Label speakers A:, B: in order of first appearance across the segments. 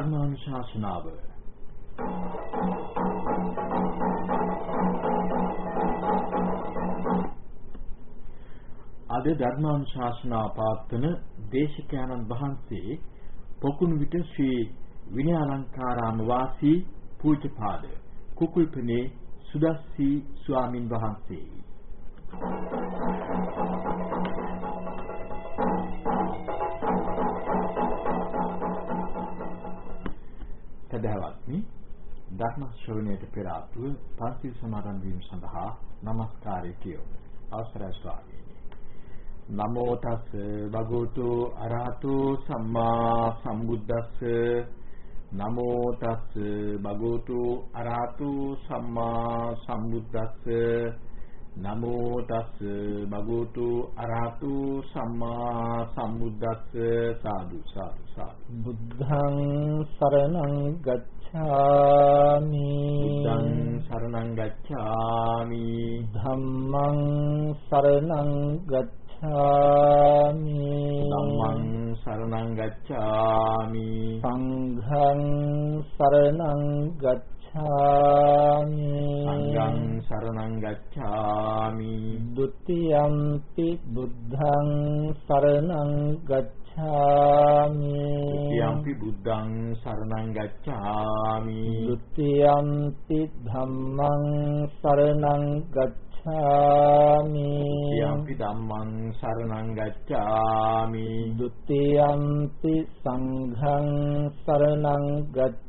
A: ධර්මානුශාසනාව. අද ධර්මානුශාසනා පාත්වන දේශකයන්න් වහන්සේ පොකුණු විට ශ්‍රී විනයාලංකාරාම වාසී පූජ්‍යපාද කුකුල්පනේ සුදස්සී ස්වාමින් වහන්සේ. ධර්ම ශ්‍රවණයට පෙර ආතුව පන්සිල් සමාදන් වීම සඳහා নমස්කාරය කියමු. අවසරයි ස්වාමීනි. නමෝ තස් භගවතු අරහතු සම්මා සම්බුද්දස්ස නමෝ තස් භගවතු අරහතු සම්මා සම්බුද්දස්ස නමෝ තස් භගවතු අරහතු සම්මා සම්බුද්දස්ස සාදු සාදු සාදු.
B: බුද්ධං සරණං ගච්ඡාමි.
A: බුද්ධං සරණං ගච්ඡාමි.
B: ධම්මං සරණං ගච්ඡාමි.
A: ධම්මං සරණං ගච්ඡාමි.
B: සංඝං සරණං ගච්ඡාමි ගච්ඡාමි
A: සංඝං සරණං ගච්ඡාමි
B: ဒ ුතියම්පි බුද්ධං සරණං ගච්ඡාමි
A: ဒ ුතියම්පි බුද්ධං සරණං ගච්ඡාමි
B: ဒ ුතියම්පි ධම්මං සරණං ගච්ඡාමි
A: ဒ ුතියම්පි ධම්මං සරණං ගච්ඡාමි
B: ဒ ුතියම්පි සංඝං සරණං ගච්ඡාමි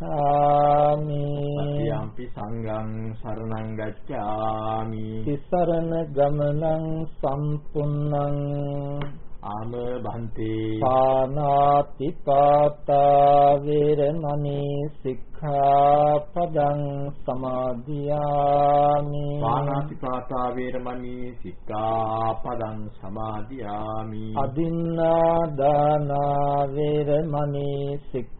B: ගච්ඡාමි.
A: යම්පි සංඝං සරණං ගච්ඡාමි.
B: තිසරණ ගමනං සම්පුන්නං
A: ආම බන්තේ
B: පානාති පාතා වේරමණී සික්ඛාපදං සමාදියාමි.
A: පානාති පාතා වේරමණී සික්ඛාපදං සමාදියාමි.
B: අදින්නා දාන වේරමණී සික්ඛා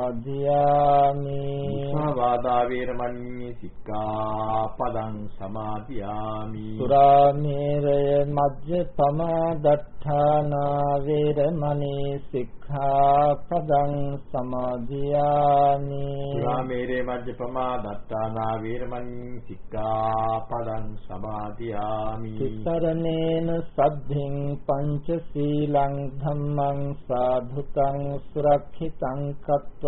B: සමාදියාමි.
A: සමාවාදා වේරමණී සික්ඛාපදං සමාදියාමි.
B: සුරාමේරය මජ්ජපමා දත්තානා වේරමණී සික්ඛාපදං සමාදියාමි.
A: සුරාමේරය මජ්ජපමා දත්තානා වේරමණී සික්ඛාපදං සමාදියාමි.
B: සතරණේන සද්ධින් පංචශීලං ධම්මං සාධුකං සුරක්ෂිතං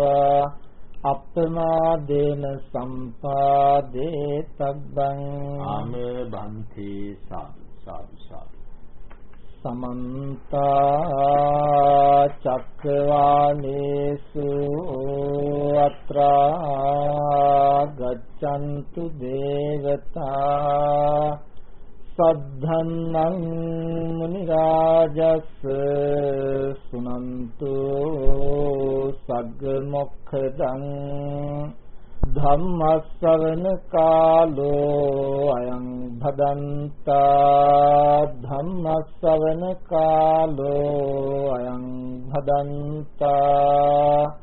B: කତ୍වා අප්‍රමාදේන සම්පාදේ තබ්බං
A: ආම බන්ති සාදු සාදු සාදු.
B: සමන්ත චක්කවාලේසු අත්‍රා ගච්ඡන්තු දේවතා සද්ධන්නං මුනි රාජස් සුනන්තු සග්ග මොක්ඛදං ධම්මස්සවන කාලෝ අයං භදන්තා ධම්මස්සවන කාලෝ අයං භදන්තා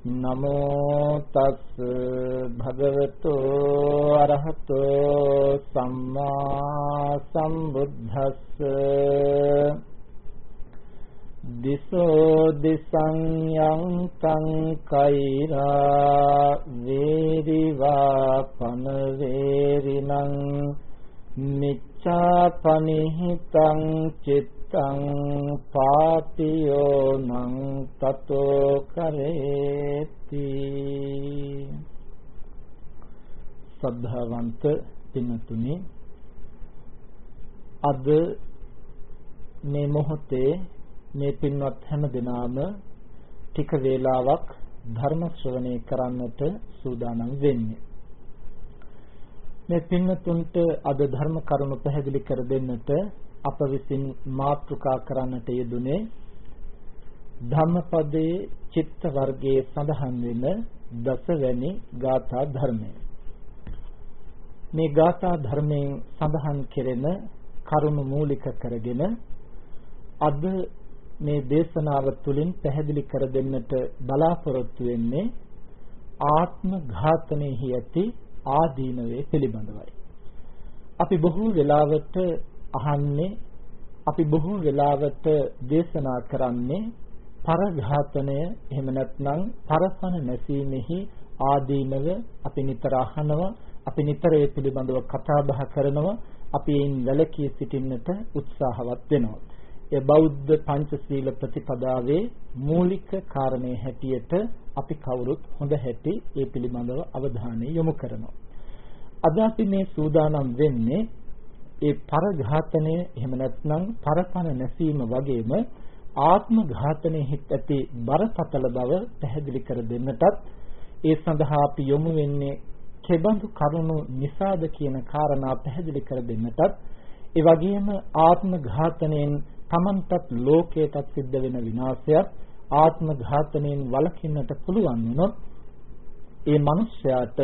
C: නමෝ තස් භගවතු අරහතෝ සම්මා සම්බුද්දස්ස දිසෝ දිසං යං තං කෛරා වේරිවා පන වේරිනං මිච්ඡාපනිහිතං චිත්ත චිත්තං පාතියෝ නං තතෝ කරේති. සද්ධාවන්ත පින්තුනි අද මේ මොහොතේ මේ පින්වත් හැම දිනාම ටික වේලාවක් ධර්ම ශ්‍රවණය කරන්නට සූදානම් වෙන්නේ. මේ පින්වතුන්ට අද ධර්ම කරුණු පැහැදිලි කර දෙන්නට අප විසින් මාතෘකා කරන්නට යෙදුනේ ධම්මපදයේ චිත්ත වර්ගයේ සඳහන් වෙන දසවැනි ගාථා ධර්මය. මේ ගාථා ධර්මයෙන් සඳහන් කෙරෙන කරුණු මූලික කරගෙන අද මේ දේශනාව තුළින් පැහැදිලි කර දෙන්නට බලාපොරොත්තු වෙන්නේ ආත්ම ඝාතනයේහි ඇති ආදීනවේ පිළිබඳවයි. අපි බොහෝ වෙලාවට අහන්නේ අපි බොහෝ වෙලාවට දේශනා කරන්නේ පරඝාතනය එහෙම නැත්නම් පරසන නැසීමෙහි ආදීනව අපි නිතර අහනවා අපි නිතර ඒ පිළිබඳව කතා බහ කරනවා අපි එයින් වැළකී සිටින්නට උත්සාහවත් වෙනවා. ඒ බෞද්ධ පංචශීල ප්‍රතිපදාවේ මූලික කාරණේ හැටියට අපි කවුරුත් හොඳ හැටි ඒ පිළිබඳව අවධානය යොමු කරනවා. අද අපි මේ සූදානම් වෙන්නේ ඒ පරඝාතනය එහෙම නැත්නම් පරපණ නැසීම වගේම ආත්ම ඝාතනයේ හිත් ඇති බරපතල බව පැහැදිලි කර දෙන්නටත් ඒ සඳහා අපි යොමු වෙන්නේ කෙබඳු කරුණු නිසාද කියන කාරණා පැහැදිලි කර දෙන්නටත් ඒ වගේම ආත්ම ඝාතනයෙන් Tamanටත් ලෝකයටත් සිද්ධ වෙන විනාශයත් ආත්ම ඝාතනයෙන් වළකින්නට පුළුවන් වුණොත් ඒ මනුෂ්‍යයාට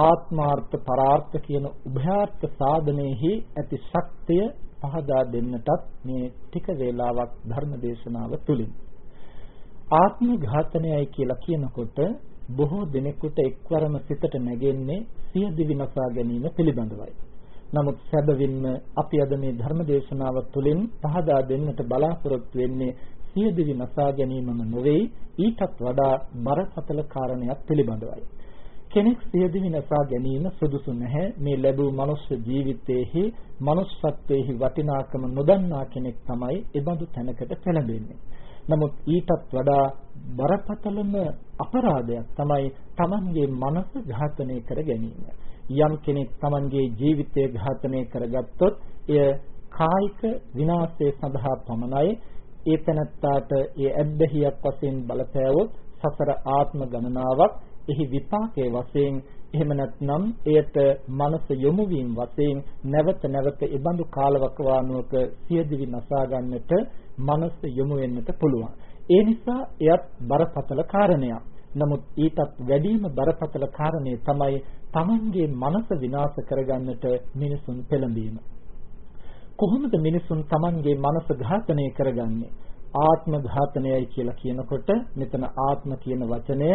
C: ආත්මාර්ථ පරාර්ථ කියන උභයාර්ථ සාධනෙහි ඇති ශක්තිය පහදා දෙන්නටත් මේ ටික වේලාවක් ධර්ම දේශනාව තුලින් ආත්ම ඝාතනයයි කියලා කියනකොට බොහෝ දෙනෙකුට එක්වරම සිතට නැගෙන්නේ සිය දිවි නසා ගැනීම පිළිබඳවයි. නමුත් සැබවින්ම අපි අද මේ ධර්ම දේශනාව තුළින් පහදා දෙන්නට බලාපොරොත්තු වෙන්නේ සිය දිවි නසා ගැනීමම නොවේ ඊටත් වඩා බරපතල කාරණයක් පිළිබඳවයි. කෙනෙක් සියදිවි නසා ගැනීම සුදුසු නැහැ මේ ලැබූ මනුෂ්‍ය ජීවිතයේහි මනුෂ්‍යත්වයේහි වටිනාකම නොදන්නා කෙනෙක් තමයි ඒබඳු තැනකට පෙළඹෙන්නේ. නමුත් ඊටත් වඩා බරපතලම අපරාධයක් තමයි Tamanගේ මනස ඝාතනය කර ගැනීම. යම් කෙනෙක් Tamanගේ ජීවිතය ඝාතනය කරගත්තොත් එය කායික විනාශය සඳහා පමණයි ඒ තැනත්තාට ඒ ඇබ්බැහියක් වශයෙන් බලපෑවොත් සසර ආත්ම ගණනාවක් එහි විපාකයේ වශයෙන් එහෙම නැත්නම් එයට මනස යොමු වීම වශයෙන් නැවත නැවත ඒ බඳු කාලවකවානුවක සියදිවි නසා ගන්නට මනස යොමු වෙන්නට පුළුවන්. ඒ නිසා එයත් බරපතල කාරණයක්. නමුත් ඊටත් වැඩිම බරපතල කාරණේ තමයි Tamanගේ මනස විනාශ කරගන්නට මිනිසුන් පෙළඹීම. කොහොමද මිනිසුන් Tamanගේ මනස ඝාතනය කරගන්නේ? ආත්ම ඝාතනයයි කියලා කියනකොට මෙතන ආත්ම කියන වචනය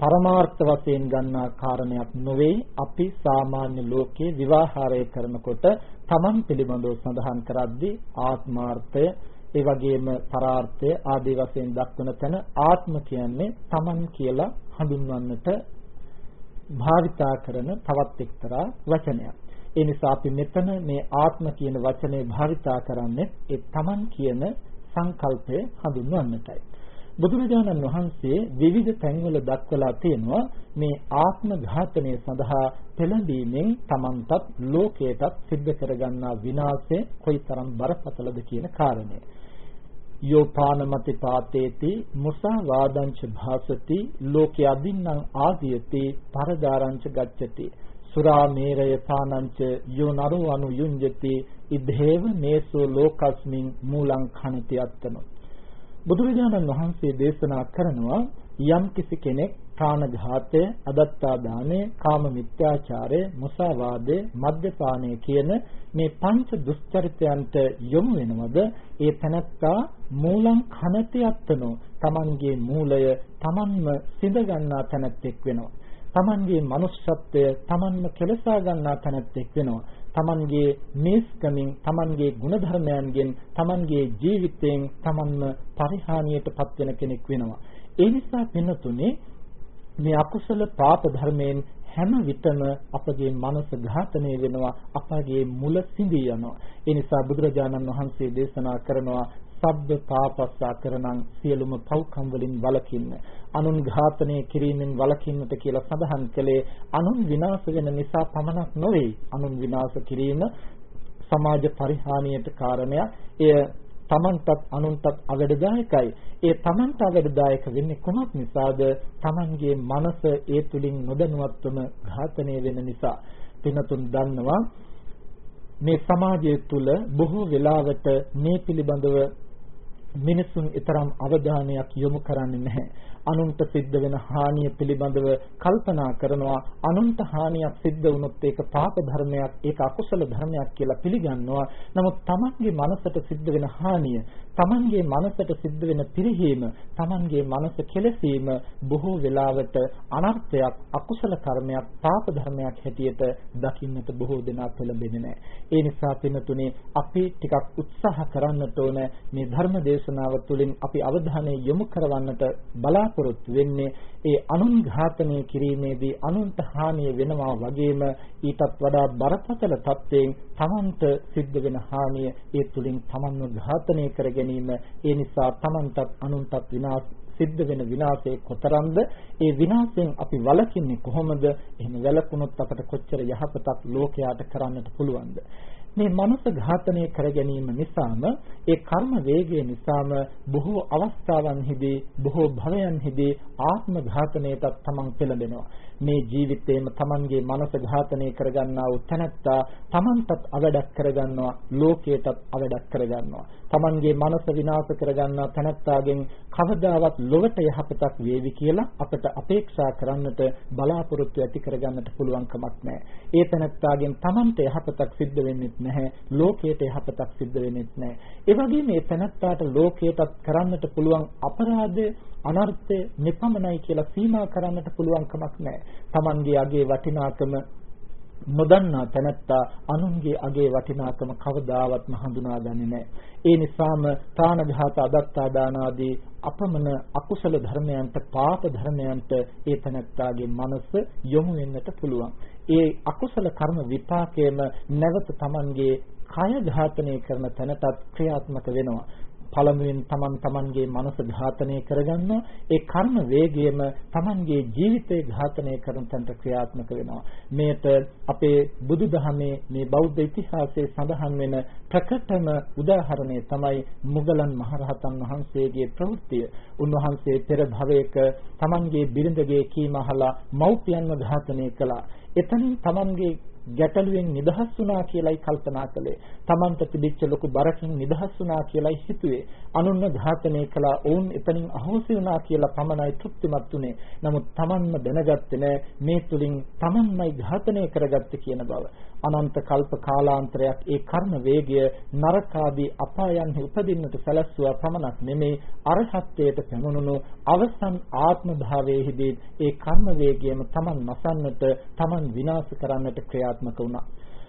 C: පරමාර්ථ වශයෙන් ගන්නා කාරණයක් නොවේ අපි සාමාන්‍ය ලෝකයේ විවාහාරය කරනකොට තමන් පිළිබඳව සඳහන් කරද්දී ආත්මාර්ථය ඒ වගේම පරාර්ථය ආදී වශයෙන් දක්වන තැන ආත්ම කියන්නේ තමන් කියලා හඳුන්වන්නට භාවිතා කරන තවත් එක්තරා වචනයක්. ඒ නිසා අපි මෙතන මේ ආත්ම කියන වචනේ භාවිතා කරන්නේ ඒ තමන් කියන සංකල්පය හඳුන්වන්නටයි. බුදුරජාණන් වහන්සේ විවිධ තැන්වල දක්වලා තියෙනවා මේ ආත්ම ඝාතනය සඳහා පෙළඹීමෙන් Tamanටත් ලෝකයටත් සිද්ධ කරගන්නා විනාශය කොයිතරම් බරපතලද කියන කාරණය. යෝ පානමති පාතේති මුසා වාදංච භාසති ලෝකේ අදින්නම් ආදීයති පරදාරංච ගච්ඡති. සුරා මේරය පානංච යෝ නරෝ අනු යුඤ්ජති ඉදේව මේසෝ ලෝකස්මින් මූලං khණති අත්තනෝ බුදුරජාණන් වහන්සේ දේශනා කරනවා යම් කිසි කෙනෙක් ප්‍රාණඝාතය, අදත්තා දානය, කාම මිත්‍යාචාරය, මුසාවාදය, මද්යපානය කියන මේ පංච දුස්චරිතයන්ට යොමු වෙනවද? ඒ තනත්තා මූලං කනති අත්තනෝ. Tamanගේ මූලය Tamanම සිඳ ගන්නා තැනැත්තෙක් වෙනවා. Tamanගේ manussත්වය Tamanම කෙලසා ගන්නා තැනැත්තෙක් වෙනවා. Tamanගේ මේස්කමින් Tamanගේ ගුණධර්මයන්ගෙන් Tamanගේ ජීවිතයෙන් Tamanම පරිහානියටපත් වෙන කෙනෙක් වෙනවා. ඒ නිසා පින්නතුනේ මේ අකුසල පාප ධර්මයෙන් හැම විටම අපගේ මනස ඝාතනය වෙනවා අපගේ මුල සිඳී යනවා ඒ නිසා බුදුරජාණන් වහන්සේ දේශනා කරනවා සබ්බ පාපස්සා කරනං සියලුම පව්කම් වලින් වළකින්න අනුන් ඝාතනය කිරීමෙන් වළකින්නට කියලා සඳහන් කළේ අනුන් විනාශ වෙන නිසා පමණක් නොවේ අනුන් විනාශ කිරීම සමාජ පරිහානියට කාරණයක් එය තමන්ටත් අනුන්ටත් අවැඩදායකයි. ඒ තමන්ට අවැඩදායක වෙන්නේ කොහොමද නිසාද? තමන්ගේ මනස ඒ තුලින් නොදැනුවත්වම ඝාතනය වෙන නිසා. පිනතුන් දන්නවා මේ සමාජය තුළ බොහෝ වෙලාවට මේ පිළිබඳව මිනිසුන් ඊතරම් අවධානයක් යොමු කරන්නේ නැහැ. අනුන්ට සිද්ධ වෙන හානිය පිළිබඳව කල්පනා කරනවා. අනුන්ට හානියක් සිද්ධ වුණොත් ඒක පාප ධර්මයක් ඒක අකුසල ධර්මයක් කියලා පිළිගන්නවා. නමුත් තමන්ගේ මනසට සිද්ධ වෙන හානිය තමන්ගේ මනසට සිද්ධ වෙන පිරිහීම තමන්ගේ මනස කෙලසීම බොහෝ වෙලාවට අනර්ථයක් අකුසල කර්මයක් පාප ධර්මයක් හැටියට දකින්නට බොහෝ දෙනා පෙළඹෙන්නේ නැහැ. ඒ නිසා පින්තුනේ අපි ටිකක් උත්සාහ කරන්නට ඕන මේ ධර්ම දේශනාව තුළින් අපි අවධානය යොමු කරවන්නට බලාපොරොත්තු බලාපොරොත්තු වෙන්නේ ඒ අනුන් ඝාතනය කිරීමේදී අනුන්ට හානිය වෙනවා වගේම ඊටත් වඩා බරපතල තත්ත්වයෙන් තමන්ට සිද්ධ වෙන හානිය ඒ තුලින් තමන්ව ඝාතනය කර ගැනීම. ඒ නිසා තමන්ටත් අනුන්ටත් විනාශ සිද්ධ වෙන විනාශයේ කොතරම්ද? ඒ විනාශයෙන් අපි වළකින්නේ කොහොමද? එහෙම වැළකුණොත් අපට කොච්චර යහපතක් ලෝකයාට කරන්නට පුළුවන්ද? මේ මනස ඝාතනය කර ගැනීම නිසාම ඒ කර්ම වේගය නිසාම බොහෝ අවස්ථාවන්හිදී බොහෝ භවයන්හිදී ආත්ම ඝාතනයටත් තමන් පෙළඹෙනවා. මේ ජීවිතේම තමන්ගේ මනස ඝාතනය කරගන්නා වූ තැනැත්තා තමන්ටත් අවඩක් කරගන්නවා ලෝකයටත් අවඩක් කරගන්නවා තමන්ගේ මනස විනාශ කරගන්නා තැනැත්තාගෙන් කවදාවත් ලොවට යහපතක් වේවි කියලා අපට අපේක්ෂා කරන්නට බලාපොරොත්තු ඇති කරගන්නට පුළුවන් කමක් නැහැ. ඒ තැනැත්තාගෙන් තමන්ට යහපතක් සිද්ධ වෙන්නේ නැහැ. ලෝකයට යහපතක් සිද්ධ වෙන්නේ නැහැ. ඒ වගේම මේ තැනැත්තාට ලෝකයටත් කරන්නට පුළුවන් අපරාධය අනර්ථය නිපමනයි කියලා සීමා කරන්නට පුළුවන් කමක් නැහැ. තමන්ගේ අගේ වටිනාකම නොදන්නා තැනැත්තා අනුන්ගේ අගේ වටිනාකම කවදාවත්ම හඳුනාගන්නේ නැහැ. ඒ නිසාම ප්‍රාණඝාත අදත්තා දාන ආදී අපමණ අකුසල ධර්මයන්ට පාප ධර්මයන්ට ඒ තැනැත්තාගේ මනස යොමු වෙන්නට පුළුවන්. ඒ අකුසල කර්ම විපාකයේම නැවත Tamanගේ කය ඝාතනය කරන තැනටත් ක්‍රියාත්මක වෙනවා. පළමුවෙන් තමන් තමන්ගේ මනස ඝාතනය කරගන්නවා ඒ කර්ම වේගයම තමන්ගේ ජීවිතේ ඝාතනය කරන තැනට ක්‍රියාත්මක වෙනවා. මේට අපේ බුදුදහමේ මේ බෞද්ධ ඉතිහාසයේ සඳහන් වෙන ප්‍රකටම උදාහරණය තමයි මුගලන් මහරහතන් වහන්සේගේ ප්‍රවෘත්තිය. උන්වහන්සේ පෙර භවයක තමන්ගේ බිරිඳගේ කීම අහලා මව්පියන්ව ඝාතනය කළා. එතනින් තමන්ගේ ගැටලුවෙන් නිදහස් වුණා කියලයි කල්පනා කළේ. Tamanta තිබිච්ච ලොකු බරකින් නිදහස් වුණා කියලයි හිතුවේ. අනුන්ව ඝාතනය කළා ඔවුන් එතනින් අහෝසි වුණා කියලා පමණයි තෘප්තිමත් උනේ. නමුත් Tamanම දැනගත්තේ නෑ මේ තුලින් Tamanමයි ඝාතනය කරගත්තේ කියන බව. අනන්ත කල්ප කාලාන්තරයක් ඒ කර්ම වේගය නරකාදී අපායන්හි උපදින්නට සැලැස්සුවා පමණක් නෙමේ අරහත්ත්වයට පැමුණුණු අවසන් ආත්ම භාවයේදී ඒ කර්ම වේගයම Taman මසන්නට Taman විනාශ කරන්නට ක්‍රියාත්මක වුණා.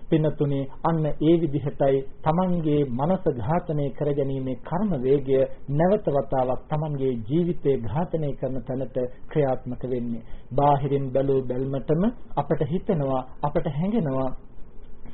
C: පින්නතුනේ අන්න ඒ විදිහටයි Tamanගේ මනස ඝාතනය කරගැනීමේ කර්ම වේගය නැවත වතාවක් Tamanගේ ජීවිතේ ඝාතනය කරන තැනට ක්‍රියාත්මක වෙන්නේ. බාහිරින් බැලූ බැල්මටම අපට හිතෙනවා අපට හැඟෙනවා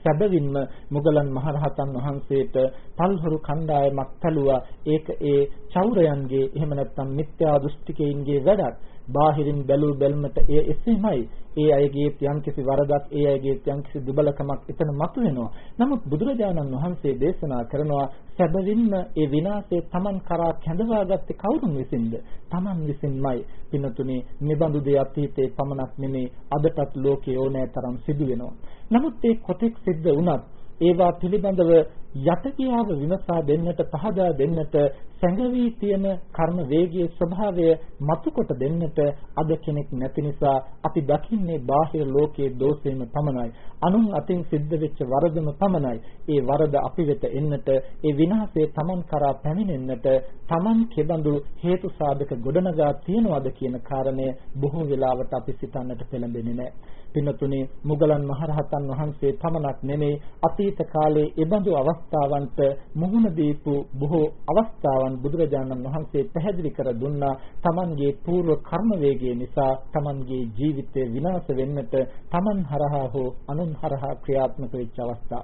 C: සැබවින්ම මුගලන් මහරහතන් වහන්සේට පල්හොරු කණ්ඩායමක් තලුවා. ඒක ඒ චෞරයන්ගේ එහෙම නැත්නම් මිත්‍යා දෘෂ්ටිකයින්ගේ වැඩක්. බාහිරින් බැලූ බැල්මට එය එසේමයි. ඒ අයගේ යම්කිසි වරදක් ඒ අයගේ යම්කිසි දුබලකමක් එතන මතුවෙනවා. නමුත් බුදුරජාණන් වහන්සේ දේශනා කරනවා සැබවින්ම ඒ විනාශය Taman කරා කැඳවාගත්තේ කවුරුන් විසින්ද? Taman විසින්මයි. පින්නතුනේ නිබඳු දේ අතීතේ පමණක් නෙමේ අදටත් ලෝකේ ඕනෑ තරම් සිදු වෙනවා නමුත් ඒ කොතෙක් සිද්ධ වුණත් ඒවා පිළිබඳව යටකියාව විමසා දෙන්නට පහදා දෙන්නට සැඟවී තියෙන කර්ම වේගයේ ස්වභාවය මතුකොට දෙන්නට අද කෙනෙක් නැති නිසා අපි දකින්නේ බාහිර ලෝකයේ දෝෂයෙන්ම පමණයි. අනුන් අතින් සිද්ධ වෙච්ච වරදම පමණයි. ඒ වරද අපි වෙත එන්නට, ඒ විනාශය Taman කරා පැමිණෙන්නට Taman කෙබඳු හේතු සාධක ගොඩනගා තියනවාද කියන කාරණය බොහෝ වෙලාවට අපි සිතන්නට පෙළඹෙන්නේ නැහැ. පින්තුනේ මුගලන් මහරහතන් වහන්සේ පමණක් නෙමේ අතීත කාලයේ එබඳු අවස්ථාවන්ට මුහුණ දීපු බොහෝ අවස්ථාවන් බුදුරජාණන් වහන්සේ පැහැදිලි කර දුන්නා. තමන්ගේ పూర్ව කර්ම වේගය නිසා තමන්ගේ ජීවිතය විනාශ වෙන්නට තමන් හරහා හෝ අනුන් හරහා ක්‍රියාත්මක වෙච්ච අවස්ථා.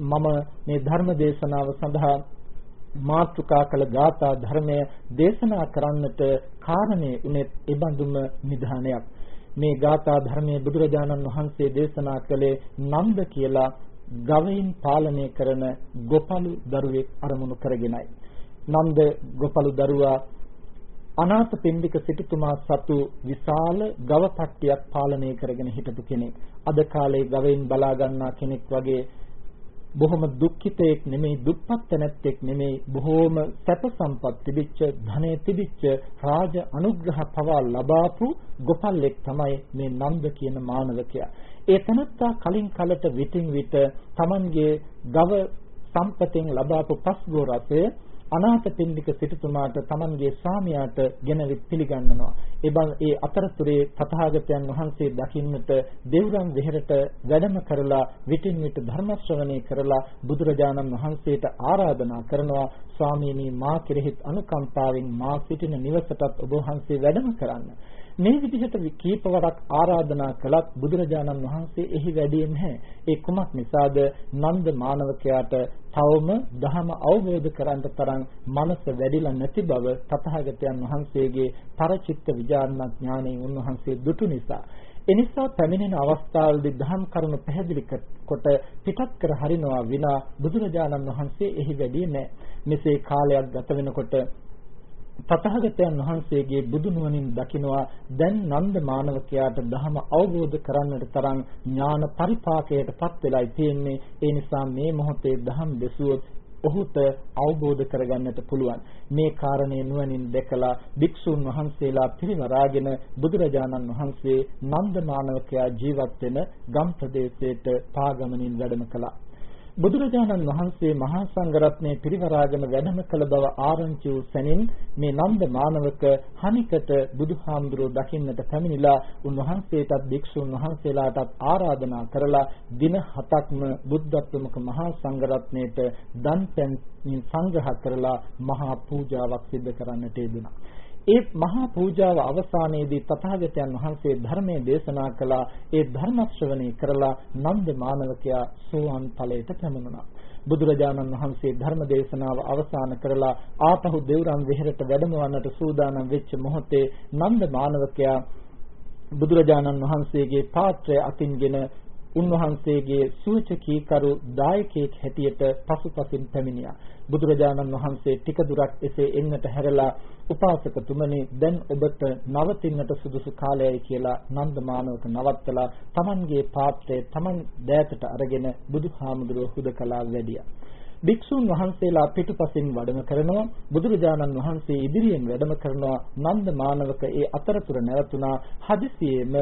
C: මම මේ ධර්ම දේශනාව සඳහා මාතෘකා කළ ගාථා ධර්මය දේශනා කරන්නට කාරණේ උනේ එබඳුම නිධානයක්. මේ ගාථා ධර්මයේ බුදුරජාණන් වහන්සේ දේශනා කළේ නන්ද කියලා ගවයින් පාලනය කරන ගොපලු දරුවෙක් අරමුණු කරගෙනයි. නන්ද ගොපලු දරුවා අනාථපිණ්ඩික සිටුතුමා සතු විශාල ගව පට්ටියක් පාලනය කරගෙන හිටපු කෙනෙක්. අද කාලේ ගවයින් බලා ගන්නා කෙනෙක් වගේ බොහොම දුක්ඛිතෙක් නෙමෙයි දුප්පත් නැත්තෙක් නෙමෙයි බොහොම සැප සම්පත් තිබිච්ච ධනෙ තිබිච්ච රාජ අනුග්‍රහ පවා ලබාපු ගොපල්ලෙක් තමයි මේ නන්ද කියන මානවකයා. ඒ තනත්තා කලින් කලට විтин විට Tamanගේ ගව සම්පතෙන් ලබාපු පස්ගෝ රසය අනාථපිණ්ඩික සිටුතුමාට තමන්ගේ ස්වාමියාට ගෙනවිත් පිළිගන්නනවා. එබන් ඒ අතරතුරේ තථාගතයන් වහන්සේ දකින්නට දෙව්රම් වෙහෙරට වැඩම කරලා විටින් විට ධර්ම ශ්‍රවණය කරලා බුදුරජාණන් වහන්සේට ආරාධනා කරනවා ස්වාමීනි මා කෙරෙහිත් අනුකම්පාවෙන් මා සිටින නිවසටත් ඔබ වහන්සේ වැඩම කරන්න. මේ විදිහට කීපවරක් ආරාධනා කළත් බුදුරජාණන් වහන්සේ එහි වැඩියේ නැහැ. ඒ කුමක් නිසාද? නන්ද මානවකයාට තවම ධහම අවබෝධ කරගන්න තරම් මනස වැඩිලා නැති බව තථාගතයන් වහන්සේගේ පරචිත්ත විඥාන ඥාණයෙන් උන්වහන්සේ දුටු නිසා එනිසා පැමිණෙන අවස්ථාවලදී ධම් කරුණු පැහැදිලි කොට පිටත් කර හරිනවා විනා බුදුරජාණන් වහන්සේ එහි වැඩි නැහැ. මෙසේ කාලයක් ගත වෙනකොට තථාගතයන් වහන්සේගේ බුදු නුවණින් දකිනවා දැන් නන්ද මානවකයාට ධහම අවබෝධ කරන්නට තරම් ඥාන පරිපාකයටපත් වෙලායි තියෙන්නේ. ඒ නිසා මේ මොහොතේ ධම් දෙසුවොත් ඔහුට අවබෝධ කරගන්නට පුළුවන්. මේ කාරණේ නුවණින් දැකලා භික්ෂුන් වහන්සේලා පිරිවරාගෙන බුදුරජාණන් වහන්සේ නන්ද මානවකයා ජීවත් වෙන ගම් ප්‍රදේශයට පාගමනින් වැඩම කළා. බුදුරජාණන් වහන්සේ මහා සංඝරත්නයේ පිරිවරාගෙන වැඩම කළ බව ආරංචි වූ සැනින් මේ නන්ද මානවක හනිකට බුදුහාමුදුරුව දකින්නට පැමිණිලා උන්වහන්සේටත් භික්ෂුන් වහන්සේලාටත් ආරාධනා කරලා දින හතක්ම බුද්ධත්වමක මහා සංඝරත්නයට දන් පැන් සංග්‍රහ කරලා මහා පූජාවක් සිදු කරන්නට යෙදුණා. ඒ මහා පූජාව අවසානයේදී තථාගතයන් වහන්සේ ධර්මයේ දේශනා කළා ඒ ධර්ම ශ්‍රවණය කරලා නන්ද මානවකයා සෝවාන් ඵලයට පැමිණුණා බුදුරජාණන් වහන්සේ ධර්ම දේශනාව අවසන් කරලා ආපහු දෙව්රම් විහෙරට වැඩමවන්නට සූදානම් වෙච්ච මොහොතේ නන්ද මානවකයා බුදුරජාණන් වහන්සේගේ පාත්‍රය අතින්ගෙන උන්වහන්සේගේ සූචකීකරු දායකයෙක් හැටියට පසුපසින් පැමිණියා. බුදුරජාණන් වහන්සේ ටික දුරක් එසේ එන්නට හැරලා උපාසකතුමනි දැන් ඔබට නවතින්නට සුදුසු කාලයයි කියලා නන්දමානවක නවත්තලා Tamanගේ පාත්‍රය Taman දෑතට අරගෙන බුදුහාමුදුරුව හුදකලා වැඩියා. භික්ෂුන් වහන්සේලා පිටුපසින් වැඩම කරනවා බුදුරජාණන් වහන්සේ ඉදිරියෙන් වැඩම කරනවා නන්ද මානවක ඒ අතරතුර නැවතුණා හදිසියෙම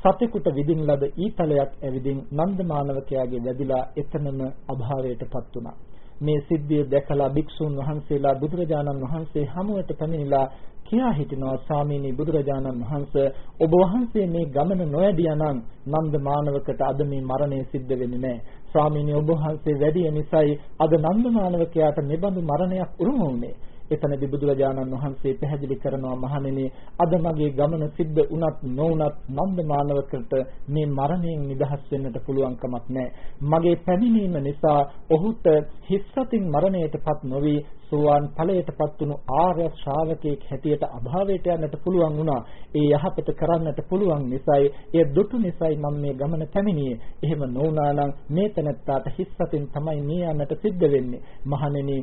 C: සතෙකුට විදින් ලද ඊතලයක් ඇවිදින් නන්ද මානවකයාගේ වැදිලා එතනම අභාවයටපත් වුණා මේ සිද්ධිය දැකලා භික්ෂුන් වහන්සේලා බුදුරජාණන් වහන්සේ හමුවට පැමිණිලා කියා හිටිනවා ස්වාමීනි බුදුරජාණන් වහන්සේ ඔබ වහන්සේ මේ ගමන නොයදියානම් නන්ද මානවකට අද මේ මරණය සිද්ධ වෙන්නේ නැහැ. ස්වාමීනි ඔබ වහන්සේ වැඩි නිසායි අද නන්ද මානවකයාට මෙබඳු මරණයක් උරුම වුනේ. එතනදී බුදුරජාණන් වහන්සේ පැහැදිලි කරනවා මහණෙනි අද මගේ ගමන සිද්ධ වුණත් නොවුණත් නන්ද මානවකට මේ මරණයෙන් නිදහස් වෙන්නට පුළුවන් කමක් නැහැ මගේ පැමිණීම නිසා ඔහුට හිස්සතින් මරණයටපත් නොවි සෝවාන් ඵලයටපත් වුණු ආර්ය ශ්‍රාවකෙක් හැටියට අභාවයට යන්නට පුළුවන් වුණා. ඒ යහපත කරන්නට පුළුවන් නිසායි, ඒ දුටු නිසායි මම මේ ගමන පැමිණියේ. එහෙම නොවුනා නම් මේ තැනත්තාට හිස්සතින් තමයි මේ යන්නට සිද්ධ වෙන්නේ. මහණෙනි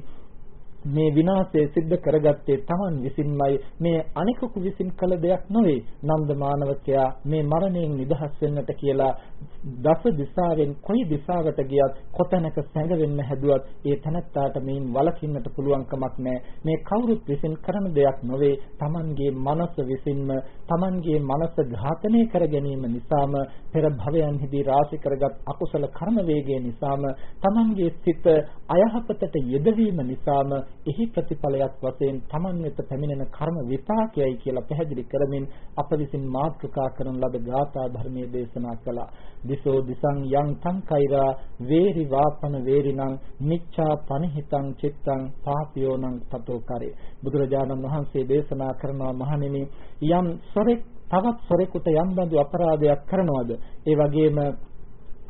C: මේ විනාශය සිද්ධ කරගත්තේ Taman විසින්මයි. මේ අනිකකු විසින් කළ දෙයක් නොවේ. නන්ද මානවකයා මේ මරණයෙන් නිදහස් වෙන්නට කියලා දස දිසාවෙන් කොයි දිසාවට ගියත් කොතැනක සැඟවෙන්න හැදුවත් ඒ තනත්තාට මේන් වළකින්නට පුළුවන් කමක් නැහැ. මේ කවුරුත් විසින් කරන දෙයක් නොවේ. Tamanගේ මනස විසින්ම Tamanගේ මනස ඝාතනය කර ගැනීම නිසාම පෙර භවයන්හිදී රාශි කරගත් අකුසල කර්ම වේගය නිසාම Tamanගේ සිත අයහපතට යෙදවීම නිසාම එහි ප්‍රතිඵලයක් වශයෙන් Taman වෙත පැමිණෙන කර්ම විපාකයයි කියලා පැහැදිලි කරමින් අප විසින් මාතෘකා කරන ලද ගාථා ධර්මයේ දේශනා කළා. දිසෝ දිසං යං තං කෛරා වේරි වාපන වේරිණං නිච්ඡා පනිහිතං චිත්තං පාපියෝනං තතෝ කරේ. බුදුරජාණන් වහන්සේ දේශනා කරනවා මහණෙනි යම් සොරෙක් තවත් සොරෙකුට යම් බඳු අපරාධයක් කරනවද ඒ වගේම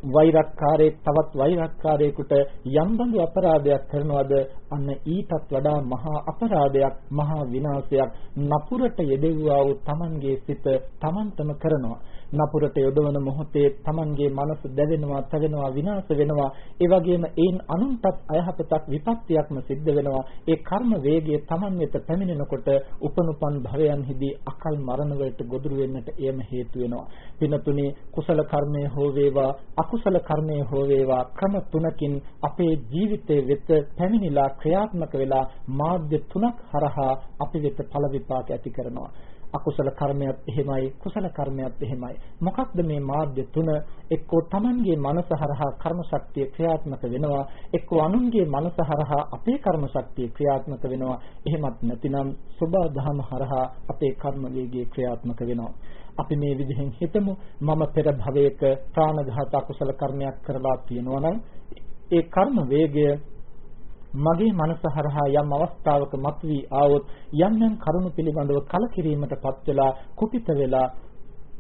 C: වෛරක්කාරයෙක් තවත් වෛරක්කාරයෙකුට යම් බඳු අපරාධයක් කරනවද? අන්න ඊටත් වඩා මහා අපරාධයක් මහා විනාශයක් නපුරට යෙදෙව්වා වූ Tamanගේ සිත Tamanටම කරනවා. නපුරට යොදවන මොහොතේ Tamanගේ මනස දැවෙනවා, තවෙනවා, විනාශ වෙනවා. ඒ වගේම ඒන් අනුන්ටත් අයහපතක් විපත්තියක්ම සිද්ධ වෙනවා. ඒ කර්ම වේගය Taman වෙත පැමිණෙනකොට උපනුපන් භවයන්හිදී අකල් මරණ වලට ගොදුරු වෙන්නට එයම හේතු වෙනවා. පිනතුනේ කුසල කර්මය හෝ වේවා, අකුසල කර්මය හෝ වේවා ක්‍රම තුනකින් අපේ ජීවිතයේ වෙත පැමිණිලා ක්‍රියාත්මක වෙලා මාධ්‍ය තුනක් හරහා අපි වෙත ඵල විපාක ඇති කරනවා. අකුසල කර්මයක් එහෙමයි කුසල කර්මයක් එහෙමයි. මොකක්ද මේ මාධ්‍ය තුන? එක්කෝ Tamanගේ මනස හරහා කර්ම ශක්තිය ක්‍රියාත්මක වෙනවා. එක්කෝ අනුන්ගේ මනස හරහා අපේ කර්ම ශක්තිය ක්‍රියාත්මක වෙනවා. එහෙමත් නැතිනම් සබා දහම හරහා අපේ කර්ම වේගය ක්‍රියාත්මක වෙනවා. අපි මේ විදිහෙන් හිතමු මම පෙර භවයක ප්‍රාණඝාත අකුසල කර්මයක් කරලා තියෙනවා නම් ඒ කර්ම වේගය මගේ මනස හරහා යම් අවස්ථාවක මතුවී ආවොත් යම් යම් කරුණු පිළිබඳව කලකිරීමටපත් වෙලා කුපිත වෙලා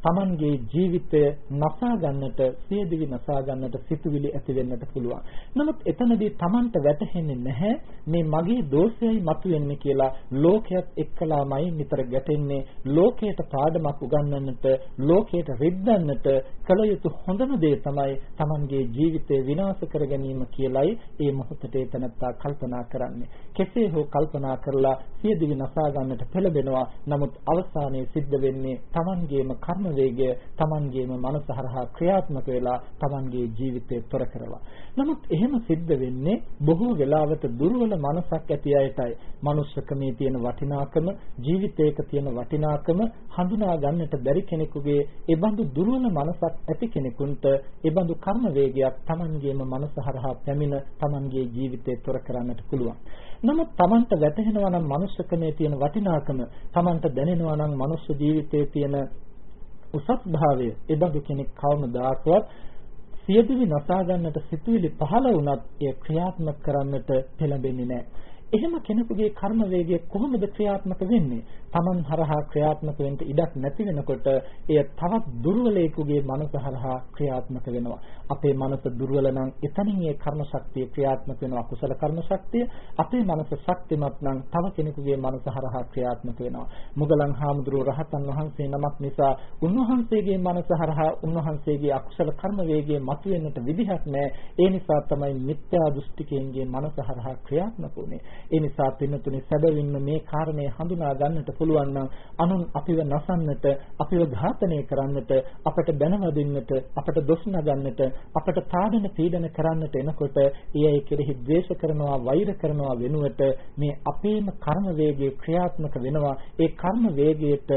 C: Tamanගේ ජීවිතය නසා ගන්නට, සියදිවි නසා ගන්නට සිතුවිලි ඇති වෙන්නට පුළුවන්. නමුත් එතනදී Tamanට වැටහෙන්නේ නැහැ මේ මගේ දෝෂයයි මතුවෙන්නේ කියලා ලෝකයක් එක්කලාමයි නිතර ගැටෙන්නේ. ලෝකයට පාඩමක් උගන්වන්නට, ලෝකයට රිද්දන්නට කල යුතු හොඳම දේ තමයි Tamanගේ ජීවිතය විනාශ කර ගැනීම කියලයි ඒ මොහොතේ තනත්තා කල්පනා කරන්නේ. කෙසේ හෝ කල්පනා කරලා සියදිවි නසා ගන්නට පෙළඹෙනවා. නමුත් අවසානයේ සිද්ධ වෙන්නේ Tamanගේම කර්ම වේගය Tamanගේම මනස හරහා ක්‍රියාත්මක වෙලා Tamanගේ ජීවිතය තොර කරලා. නමුත් එහෙම සිද්ධ වෙන්නේ බොහෝ වෙලාවට දුර්වල මනසක් ඇති අයටයි. manussකමේ තියෙන වටිනාකම, ජීවිතයක තියෙන වටිනාකම හඳුනා ගන්නට බැරි කෙනෙකුගේ ඒ බඳු දුර්වල මනසක් ඇති කෙනෙකුට ඒ බඳු කර්ම වේගයක් Tamanගේම මනස හරහා පැමිණ Tamanගේ ජීවිතය තොර කරන්නට පුළුවන්. නමුත් Tamanට වැටහෙනවා නම් manussකමේ තියෙන වටිනාකම, Tamanට දැනෙනවා නම් මනුස්ස ජීවිතයේ තියෙන උසස් භාවය එබඳු කෙනෙක් කවමදාකවත් සියදිවි නසා ගන්නට සිතුවිලි පහළ වුණත් එය ක්‍රියාත්මක කරන්නට පෙළඹෙන්නේ නැහැ. එහෙම කෙනෙකුගේ කර්ම වේගය කොහොමද ක්‍රියාත්මක වෙන්නේ? Taman හරහා ක්‍රියාත්මක වෙන්න ඉඩක් නැති වෙනකොට එය තවත් දුර්වලයෙකුගේ මනස හරහා ක්‍රියාත්මක වෙනවා. අපේ මනස දුර්වල නම් එතනින් ඒ කර්ම ශක්තිය ක්‍රියාත්මක වෙනවා. කුසල කර්ම ශක්තිය. අපේ මනස ශක්තිමත් නම් තව කෙනෙකුගේ මනස හරහා ක්‍රියාත්මක වෙනවා. මුගලන් හාමුදුරුව රහතන් වහන්සේ නමක් නිසා උන්වහන්සේගේ මනස හරහා උන්වහන්සේගේ අකුසල කර්ම වේගය මතුවෙන්නට විදිහක් නැහැ. ඒ නිසා තමයි මිත්‍යා දෘෂ්ටිකයන්ගේ මනස හරහා ක්‍රියාත්මක වුනේ. ඒ නිසා පින්නතුනි සැබවින්ම මේ කාරණය හඳුනා ගන්නට පුළුවන් නම් අනුන් අපිව නසන්නට, අපිව ඝාතනය කරන්නට, අපට බැනවදින්නට, අපට දොස් නගන්නට, අපට තාඩන පීඩන කරන්නට එනකොට ඒ අය කෙරෙහි ද්වේෂ කරනවා, වෛර කරනවා වෙනුවට මේ අපේම කර්ම වේගයේ ක්‍රියාත්මක වෙනවා. ඒ කර්ම වේගයට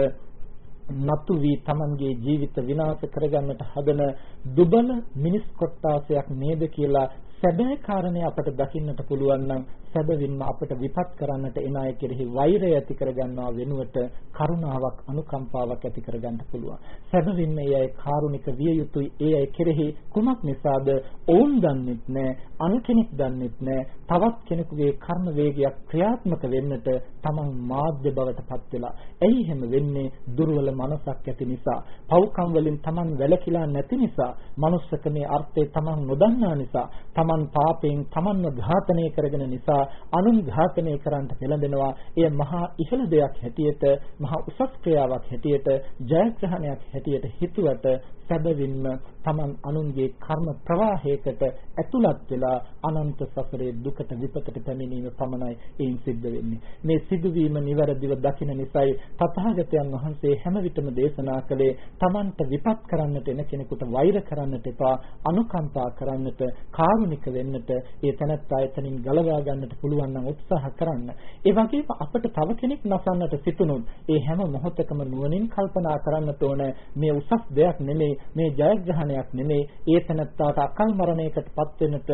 C: නතු වී Tamanගේ ජීවිත විනාශ කරගන්නට හදන දුබල මිනිස් කොට්ටාසයක් නේද කියලා සැබෑ කාරණේ අපට දකින්නට පුළුවන් නම් සැබවින්ම අපට විපත් කරන්නට එන අය කෙරෙහි වෛරය ඇති කරගන්නවා වෙනුවට කරුණාවක් අනුකම්පාවක් ඇති කරගන්න පුළුවන්. සැබවින්ම ඒ අය කාරුණික විය යුතුයි. ඒ අය කෙරෙහි කුමක් නිසාද? ඔවුන් දන්නෙත් නැහැ, අන් කෙනෙක් දන්නෙත් නැහැ. තවත් කෙනෙකුගේ කර්ම වේගයක් ක්‍රියාත්මක වෙන්නට තමන් මාධ්‍ය බවට පත් වෙලා. ඇයි එහෙම වෙන්නේ? දුර්වල මනසක් ඇති නිසා. පව්කම් වලින් තමන් වැළකීලා නැති නිසා, manussකමේ අර්ථය තමන් නොදන්නා නිසා, තමන් පාපයෙන් තමන්ව ඝාතනය කරගෙන නිසා නිසා අනුන් ඝාතනය කරන්නට පෙළඹෙනවා. එය මහා ඉහළ දෙයක් හැටියට, මහා උසස් ක්‍රියාවක් හැටියට, ජයග්‍රහණයක් හැටියට හිතුවට සැබවින්ම Taman අනුන්ගේ කර්ම ප්‍රවාහයකට ඇතුළත් වෙලා අනන්ත සසරේ දුකට විපතට පැමිණීම පමණයි ඒන් සිද්ධ වෙන්නේ. මේ සිදුවීම නිවැරදිව දකින නිසායි තථාගතයන් වහන්සේ හැම විටම දේශනා කළේ Tamanට විපත් කරන්නට එන කෙනෙකුට වෛර කරන්නට එපා, අනුකම්පා කරන්නට, කාරුණික වෙන්නට, ඒ තැනත්තා එතනින් ගලවා ගන්නට පුළුවන් නම් උත්සාහ කරන්න. ඒ වගේම අපිට තව කෙනෙක් නසන්නට සිටුනොත් ඒ හැම මොහොතකම නුවණින් කල්පනා කරන්නට ඕන මේ උසස් දෙයක් නෙමෙයි, මේ ජයග්‍රහණයක් නෙමෙයි, ඒ තැනත්තාට අකල් මරණයකටපත් වෙන්නට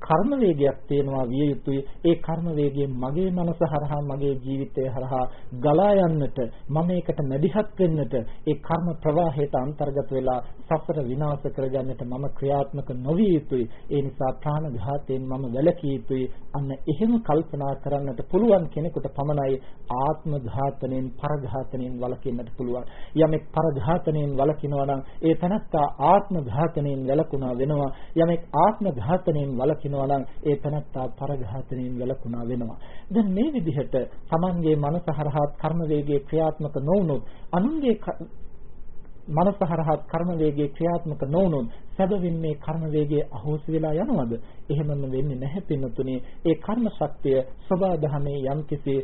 C: කර්ම වේගයක් තියෙනවා විය යුතුයි. ඒ කර්ම වේගයෙන් මගේ මනස හරහා මගේ ජීවිතය හරහා ගලා යන්නට මම ඒකට මැදිහත් වෙන්නට ඒ කර්ම ප්‍රවාහයට අන්තර්ගත වෙලා සසර විනාශ කරගන්නට මම ක්‍රියාත්මක නොවිය යුතුයි. ඒ නිසා ප්‍රාණඝාතයෙන් මම වැළකී යුතුයි. අන්න එහෙම කල්පනා කරන්නට පුළුවන් කෙනෙකුට පමණයි ආත්ම ඝාතනයෙන් පරඝාතනයෙන් වළකින්නට පුළුවන්. යමෙක් පරඝාතනයෙන් වළකිනවා නම් ඒ තනත්තා ආත්ම ඝාතනයෙන් වැළකුණා වෙනවා. යමෙක් ආත්ම ඝාතනයෙන් වළකිනවා දකිනවා නම් ඒ තනත්තා පරඝාතනයෙන් වැළකුණා වෙනවා. දැන් මේ විදිහට Tamanගේ මනස හරහා කර්ම වේගයේ ක්‍රියාත්මක නොවුනොත් අනුන්ගේ මනස හරහා කර්ම වේගයේ ක්‍රියාත්මක නොවුනොත් සැබවින් මේ කර්ම වේගයේ අහෝසි වෙලා යනවද? එහෙමම වෙන්නේ නැහැ පින්නතුනේ. ඒ කර්ම ශක්තිය සබා දහමේ යම්කිසි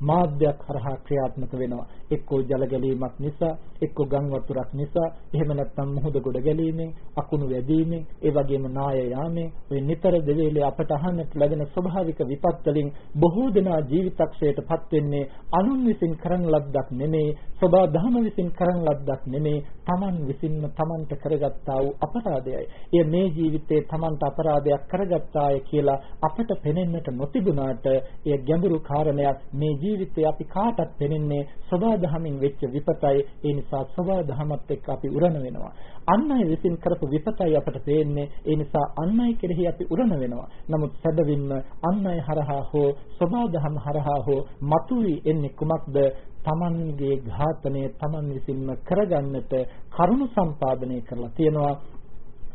C: මාධ්‍යයක් හරහා ක්‍රියාත්මක වෙනවා. එක්කෝ ජල ගැලීමක් නිසා, එක්කෝ ගම් වතුරක් නිසා, එහෙම නැත්නම් මුහුද ගොඩ ගැලීමෙන්, අකුණු වැදීමෙන්, ඒ වගේම නාය යාමෙන්, ඔය නිතර දෙවේලේ අපට අහන්නට ලැබෙන ස්වභාවික විපත් වලින් බොහෝ දෙනා ජීවිතක්ෂයටපත් වෙන්නේ අනුන් විසින් කරන ලද්දක් නෙමෙයි, සබා දහම විසින් කරන ලද්දක් නෙමෙයි, Taman විසින්ම Tamanට කරගත්තා වූ අපරාධයයි. එය මේ ජීවිතේ Tamanට අපරාධයක් කරගත්තාය කියලා අපට පෙනෙන්නට නොතිබුණාට එය ගැඹුරු කාරණයක් මේ ජීවිතේ අපි කාටත් පෙනෙන්නේ සබා දහමින් වෙච්ච විපතයි. ඒ නිසා සබා දහමත් එක්ක අපි උරණ වෙනවා. අන් අය විසින් කරපු විපතයි අපට පේන්නේ. ඒ නිසා අන් අය කෙරෙහි අපි උරණ වෙනවා. නමුත් සැබවින්ම අන් අය හරහා හෝ සබා දහම හරහා හෝ මතුවී එන්නේ කුමක්ද? තමන්ගේ ඝාතනය තමන් විසින්ම කරගන්නට කරුණු සම්පාදනය කරලා තියෙනවා.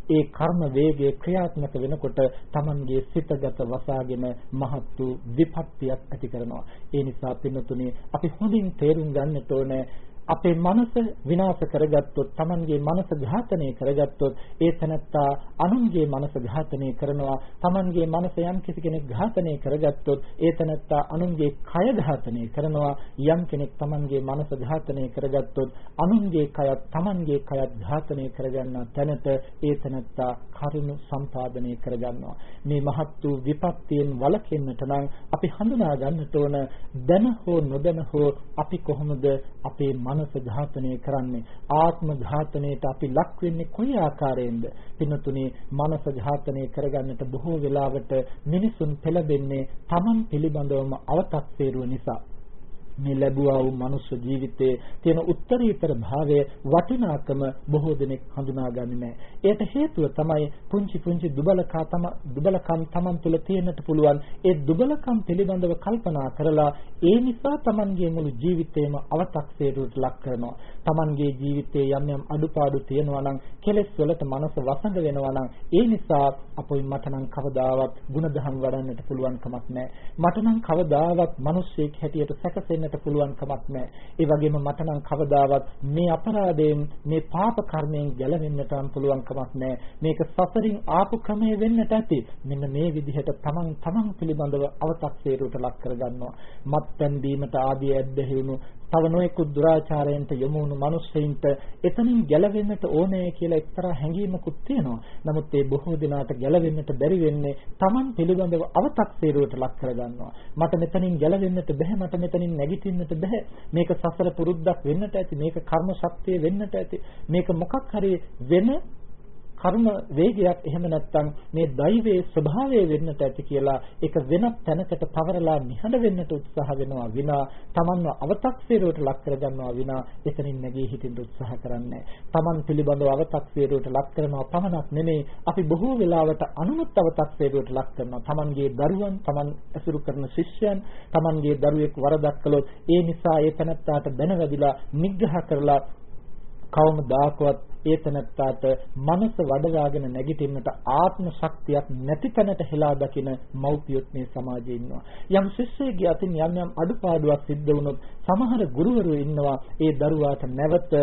C: ඒ කර්ම වේගයේ ක්‍රියාත්මක වෙනකොට Tamanගේ සිතගත වසාගෙන මහත් වූ විපත්තියක් ඇති කරනවා. ඒ නිසා පින්නතුනේ අපි හොඳින් තේරුම් ගන්නට ඕනේ අපේ මනස විනාශ කරගත්තොත් Tamanගේ මනස ඝාතනය කරගත්තොත් ඒ තනත්තා අනුන්ගේ මනස ඝාතනය කරනවා. Tamanගේ මනස යම් කිසි කෙනෙක් ඝාතනය කරගත්තොත් ඒ තනත්තා අනුන්ගේ කය ඝාතනය කරනවා. යම් කෙනෙක් Tamanගේ මනස ඝාතනය කරගත්තොත් අනුන්ගේ කයත් Tamanගේ කයත් ඝාතනය කරගන්න තැනට ඒ තනත්තා කරුණු සම්පාදනය කරගන්නවා. මේ මහත් වූ විපත්තියෙන් වළකින්නට නම් අපි හඳුනා ගන්නට ඕන දැන හෝ නොදැන හෝ අපි කොහොමද අපේ මනස මනස ඝාතනය කරන්නේ ආත්ම ඝාතනයට අපි ලක් වෙන්නේ කොයි ආකාරයෙන්ද? පින්නතුනේ මනස ඝාතනය කරගන්නට බොහෝ වෙලාවට මිනිසුන් පෙළඹෙන්නේ Taman පිළිබඳවම අව탁සේරුව නිසා. මේ ලැබුවා වූ මනුෂ්‍ය ජීවිතයේ තියෙන උත්තරීතර භාවය වටිනාකම බොහෝ දෙනෙක් හඳුනාගන්නේ නැහැ. ඒට හේතුව තමයි පුංචි පුංචි දුබලකා තම දුබලකම් Taman තුල තියෙන්නට පුළුවන්. ඒ දුබලකම් පිළිබඳව කල්පනා කරලා ඒ නිසා Tamanගේ මුළු ජීවිතේම අව탁සේරුවට ලක් කරනවා. Tamanගේ ජීවිතයේ යම් යම් අඩුපාඩු තියෙනවා නම් කෙලෙස් වලට මනස වසඟ වෙනවා නම් ඒ නිසා අපොයි මට නම් කවදාවත් ಗುಣධම් වඩන්නට පුළුවන් කමක් නැහැ. මට නම් කවදාවත් මිනිස්සෙක් හැටියට සැකසෙන්න කරන්නට පුළුවන් කමක් නැහැ. ඒ වගේම මට නම් කවදාවත් මේ අපරාධයෙන් මේ පාප කර්මයෙන් ගැලවෙන්නට නම් පුළුවන් කමක් නැහැ. මේක සසරින් ආපු ක්‍රමයේ වෙන්නට ඇති. මෙන්න මේ විදිහට තමන් තමන් පිළිබඳව අව탁සේරුවට ලක් කරගන්නවා. මත්පැන් බීමට ආදී ඇද්දහිවුණු තව නොයෙකුත් දුරාචාරයන්ට යොමු වුණු මිනිස්සෙයින්ට එතනින් ගැලවෙන්නට ඕනේ කියලා එක්තරා හැඟීමකුත් තියෙනවා. නමුත් ඒ බොහෝ දිනාට ගැලවෙන්නට බැරි වෙන්නේ Taman පිළිබඳව අව탁සීරුවට ලක් කරගන්නවා. මට මෙතනින් ගැලවෙන්නට බැහැ මට මෙතනින් නැගිටින්නට බැහැ. මේක සසර පුරුද්දක් වෙන්නට ඇති. මේක කර්ම ශක්තිය වෙන්නට ඇති. මේක මොකක් හරි වෙන කර්ම වේගයක් එහෙම නැත්නම් මේ දෛවයේ ස්වභාවය වෙන්නට ඇති කියලා ඒක වෙනත් තැනකට පවරලා නිහඬ වෙන්නට උත්සාහ වෙනවා විනා තමන්ව අව탁සීරුවට ලක් කරගන්නවා විනා එතනින් නැගී හිටින්න උත්සාහ කරන්නේ තමන් පිළිබඳව අව탁සීරුවට ලක් කරනවා පමණක් නෙමෙයි අපි බොහෝ වෙලාවට අනුමුත් අව탁සීරුවට ලක් කරනවා. තමන්ගේ දරුවන් තමන් ඇසුරු කරන ශිෂ්‍යයන් තමන්ගේ දරුවෙක් වරදක් කළොත් ඒ නිසා ඒ තැනත්තාට දැනවැදිලා නිග්‍රහ කරලා කවමදාකවත් ඒ තනත්තාට මනස වඩවාගෙන නැගිටින්නට ආත්ම ශක්තියක් නැති තැනට හෙලා දකින මව්පියොත් මේ සමාජයේ ඉන්නවා. යම් ශිෂ්‍යයෙක්ගේ අතින් යම් යම් අඩුපාඩුවක් සිද්ධ වුණොත් සමහර ගුරුවරු ඉන්නවා ඒ දරුවාට නැවත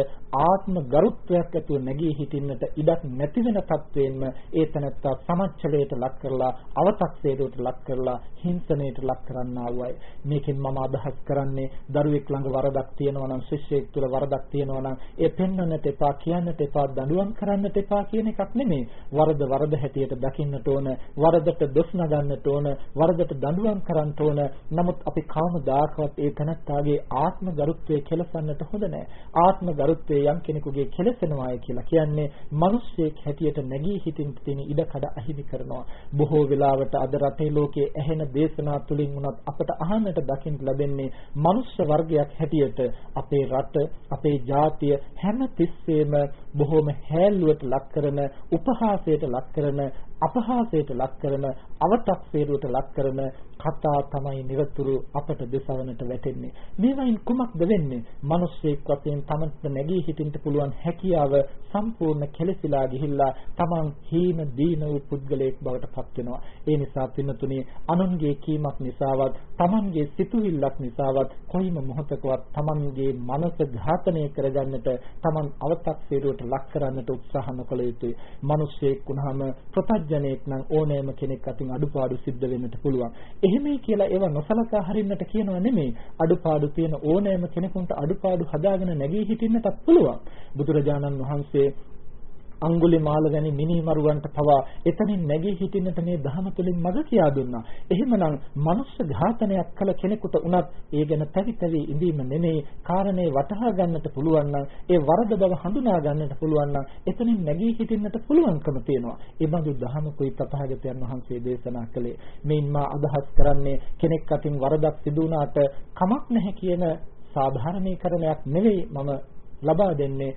C: ආත්ම ගරුත්වයක් ඇතුව නැගී හිටින්නට ඉඩක් නැති වෙන තත්වයෙන්ම ඒ තනත්තා සමච්චලයට ලක් කරලා අවතක්සේරුවට ලක් කරලා හිංසනයට ලක් කරන්නා වූයි. මේකෙන් මම අදහස් කරන්නේ දරුවෙක් ළඟ වරදක් තියෙනවා නම් ශිෂ්‍යයෙක් තුළ වරදක් තියෙනවා නම් ඒ පෙන්වන්නට එපා කියන්නට එපා දඬුවම් කරන්නට එපා කියන එකක් නෙමෙයි. වරද වරද හැටියට දකින්නට ඕන, වරදට දොස් නගන්නට ඕන, වරදට දඬුවම් කරන්නට ඕන. නමුත් අපි කවමදාකවත් ඒ තනත්තාගේ ආත්ම ගරුත්වය කෙලසන්නට හොඳ නැහැ. ආත්ම ගරුත්වය යම් කෙනෙකුගේ කෙලසෙනවායි කියලා කියන්නේ මිනිස්සෙක් හැටියට නැගී හිටින්න තියෙන ඉඩ කඩ අහිමි කරනවා. බොහෝ වෙලාවට අද රටේ ලෝකයේ ඇහෙන දේශනා තුලින් උනත් අපට අහන්නට දකින්න ලැබෙන්නේ මනුෂ්‍ය වර්ගයක් හැටියට අපේ රට, අපේ ජාතිය හැම තිස්සෙම බොහොම හැල්ලුවට ලක් කරන, උපහාසයට ලක් කරන, අපහාසයට ලක් කරන, අවතක්සේරුවට ලක් කරන කතා තමයි නිරතුරු අපට දෙසවනට වැටෙන්නේ. මේවයින් කුමක්ද වෙන්නේ? මිනිස්සෙක් වශයෙන් තමන්ට නැගී හිටින්න පුළුවන් හැකියාව සම්පූර්ණ කෙලසිලා ගිහිල්ලා තමන් හීන දීන වූ පුද්ගලයෙක් බවට පත් වෙනවා. ඒ නිසා පින්නතුනේ අනුන්ගේ කීමක් නිසාවත් තමන්ගේ සිතුවිල්ලක් නිසාවත් කොයිම මොහතකවත් තමන්ගේ මනස ඝාතනය කරගන්නට තමන් අවතක්සේරුවට ලක් කරන්නට උත්සාහ නොකළ යුතුයි. මිනිස්සෙක් වුණාම ප්‍රත්‍යජනෙක් නම් ඕනෑම කෙනෙක් අතින් අඩුපාඩු සිද්ධ වෙන්නට පුළුවන්. එහෙමයි කියලා ඒවා නොසලකා හරින්නට කියනවා නෙමෙයි. අඩුපාඩු තියෙන ඕනෑම කෙනෙකුට අඩුපාඩු හදාගෙන නැගී හිටින්නටත් පුළුවන්. බුදුරජාණන් වහන්සේ අඟුලිමාල වැනි මිනිමරුවන්ට පවා එතනින් නැගී හිටින්නට මේ ධහම තුලින් මඟ කියා දුන්නා. එහෙමනම් මනුෂ්‍ය ඝාතනයක් කළ කෙනෙකුට උනත් ඒ ගැන පැවිතවි ඉඳීම නෙමෙයි කාරණේ වටහා ගන්නට පුළුවන් නම් ඒ වරද බව හඳුනා ගන්නට පුළුවන් නම් එතනින් නැගී හිටින්නට පුළුවන්කම තියෙනවා. ඒ බඳු ධහමකුයි තථාගතයන් වහන්සේ දේශනා කළේ. මේන් මා අදහස් කරන්නේ කෙනෙක් අතින් වරදක් සිදු වුණාට කමක් නැහැ කියන සාධාරණීකරණයක් නෙවෙයි මම ලබා දෙන්නේ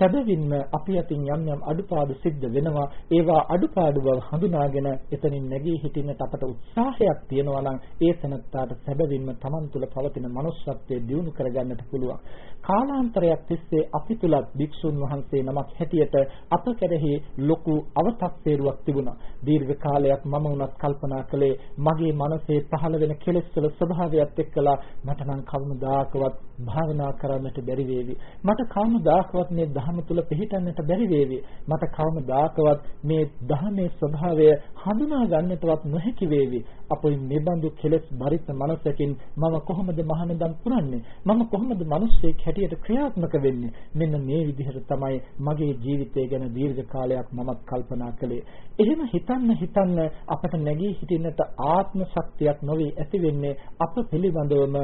C: සැබවින්ම අපි අතින් යම් යම් අඩුපාඩු සිද්ධ වෙනවා. ඒවා අඩුපාඩු බව හඳුනාගෙන එතනින් නැගී හිටින්නට අපට උත්සාහයක් තියෙනවා නම් ඒ තනත්තාට සැබවින්ම Taman තුල පවතින manussත්වයේ දියුණු කරගන්නට පුළුවන්. කාලාන්තරයක් තිස්සේ අපි තුලත් භික්ෂුන් වහන්සේ නමක් හැටියට අප කෙරෙහි ලොකු අව탁සේරුවක් තිබුණා. දීර්ඝ කාලයක් මම උනත් කල්පනා කළේ මගේ මනසේ පහළ වෙන කෙලෙස් වල ස්වභාවයත් එක්කලා මට නම් කවමදාකවත් භාවනා කරන්නට බැරි වේවි. මට කවමදාකවත් මේ ධහම තුල පිළිටන්නට බැරි වේවි. මට කවමදාකවත් මේ ධහමේ ස්වභාවය හඳුනා ගන්නටවත් නොහැකි වේවි. අපොයි මෙබඳු කෙලෙස් බරිත මනසකින් මම කොහොමද මහානදම් පුරන්නේ? මම කොහොමද මිනිස්සෙක් හැටියට ක්‍රියාත්මක වෙන්නේ? මෙන්න මේ විදිහට තමයි මගේ ජීවිතය ගැන දීර්ඝ කාලයක් මමත් කල්පනා කළේ. එහෙම හිතන්න හිතන්න අපට නැගී හිටින්නට ආත්ම ශක්තියක් නොවේ ඇති වෙන්නේ අප පිළිබඳවම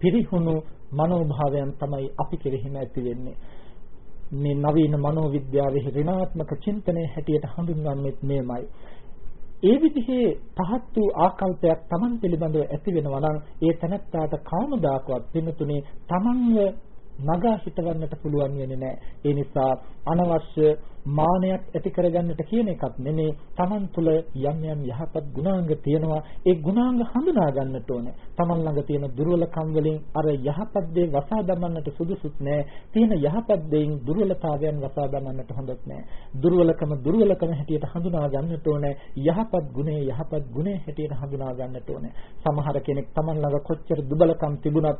C: පිරිහුණු මනෝභාවයන් තමයි අපි කෙරෙහිම ඇති වෙන්නේ. මේ නවීන මනෝවිද්‍යාවේ ඍණාත්මක චින්තනයේ හැටියට හඳුන්වන්නේ මෙයමයි. ඒ විදිහේ පහත් වූ ආකල්පයක් Taman පිළිබඳව ඇති වෙනවා නම් ඒ තැනත්තාට කවමදාකවත් වෙනතුනේ Tamanව නගා හිටවන්නට පුළුවන් වෙන්නේ නැහැ. ඒ නිසා අනවශ්‍ය මානයක් ඇති කරගන්නට කියන එකක් නෙමේ. Taman තුල යම් යම් යහපත් ගුණාංග තියෙනවා. ඒ ගුණාංග හඳුනා ගන්නට ඕනේ. Taman ළඟ තියෙන දුර්වලකම් වලින් අර යහපත් දේ වසා දමන්නට සුදුසුත් නැහැ. තියෙන යහපත් දෙයින් දුර්වලතාවයන් වසා දමන්නට හොඳත් නැහැ. දුර්වලකම දුර්වලකම හැටියට හඳුනා ගන්නට ඕනේ. යහපත් ගුණය යහපත් ගුණය හැටියට හඳුනා ගන්නට ඕනේ. සමහර කෙනෙක් Taman ළඟ කොච්චර දුබලකම් තිබුණත්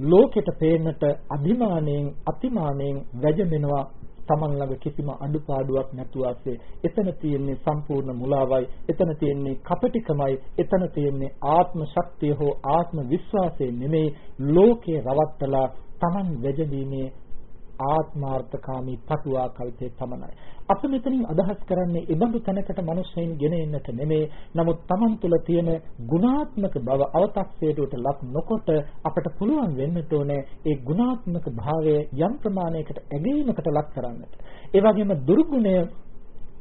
C: ලෝකෙට පේන්නට අභිමාණයෙන් අතිමාණයෙන් වැජඹෙනවා. Taman ළඟ කිසිම අඩුපාඩුවක් නැතුවසේ එතන තියෙන්නේ සම්පූර්ණ මුලාවයි. එතන තියෙන්නේ කපටිකමයි. එතන තියෙන්නේ ආත්ම ශක්තිය හෝ ආත්ම විශ්වාසය නෙමෙයි. ලෝකේ රවට්ටලා Taman වැජඹීමේ ආත්මාර්ථකාමී පටුවා කල්පේ පමණයි. අප මෙතනින් අදහස් කරන්නේ ඉබඳු තැනකට මිනිස්සෙයින් ගෙන එන්නට නෙමේ. නමුත් Taman තුල තියෙන ගුණාත්මක බව අව탁සයට ලක් නොකොට අපට පුළුවන් වෙන්නට ඕනේ ඒ ගුණාත්මක භාවය යම් ප්‍රමාණයකට ඇගීමකට ලක් කරන්නට. ඒ වගේම දුර්ගුණය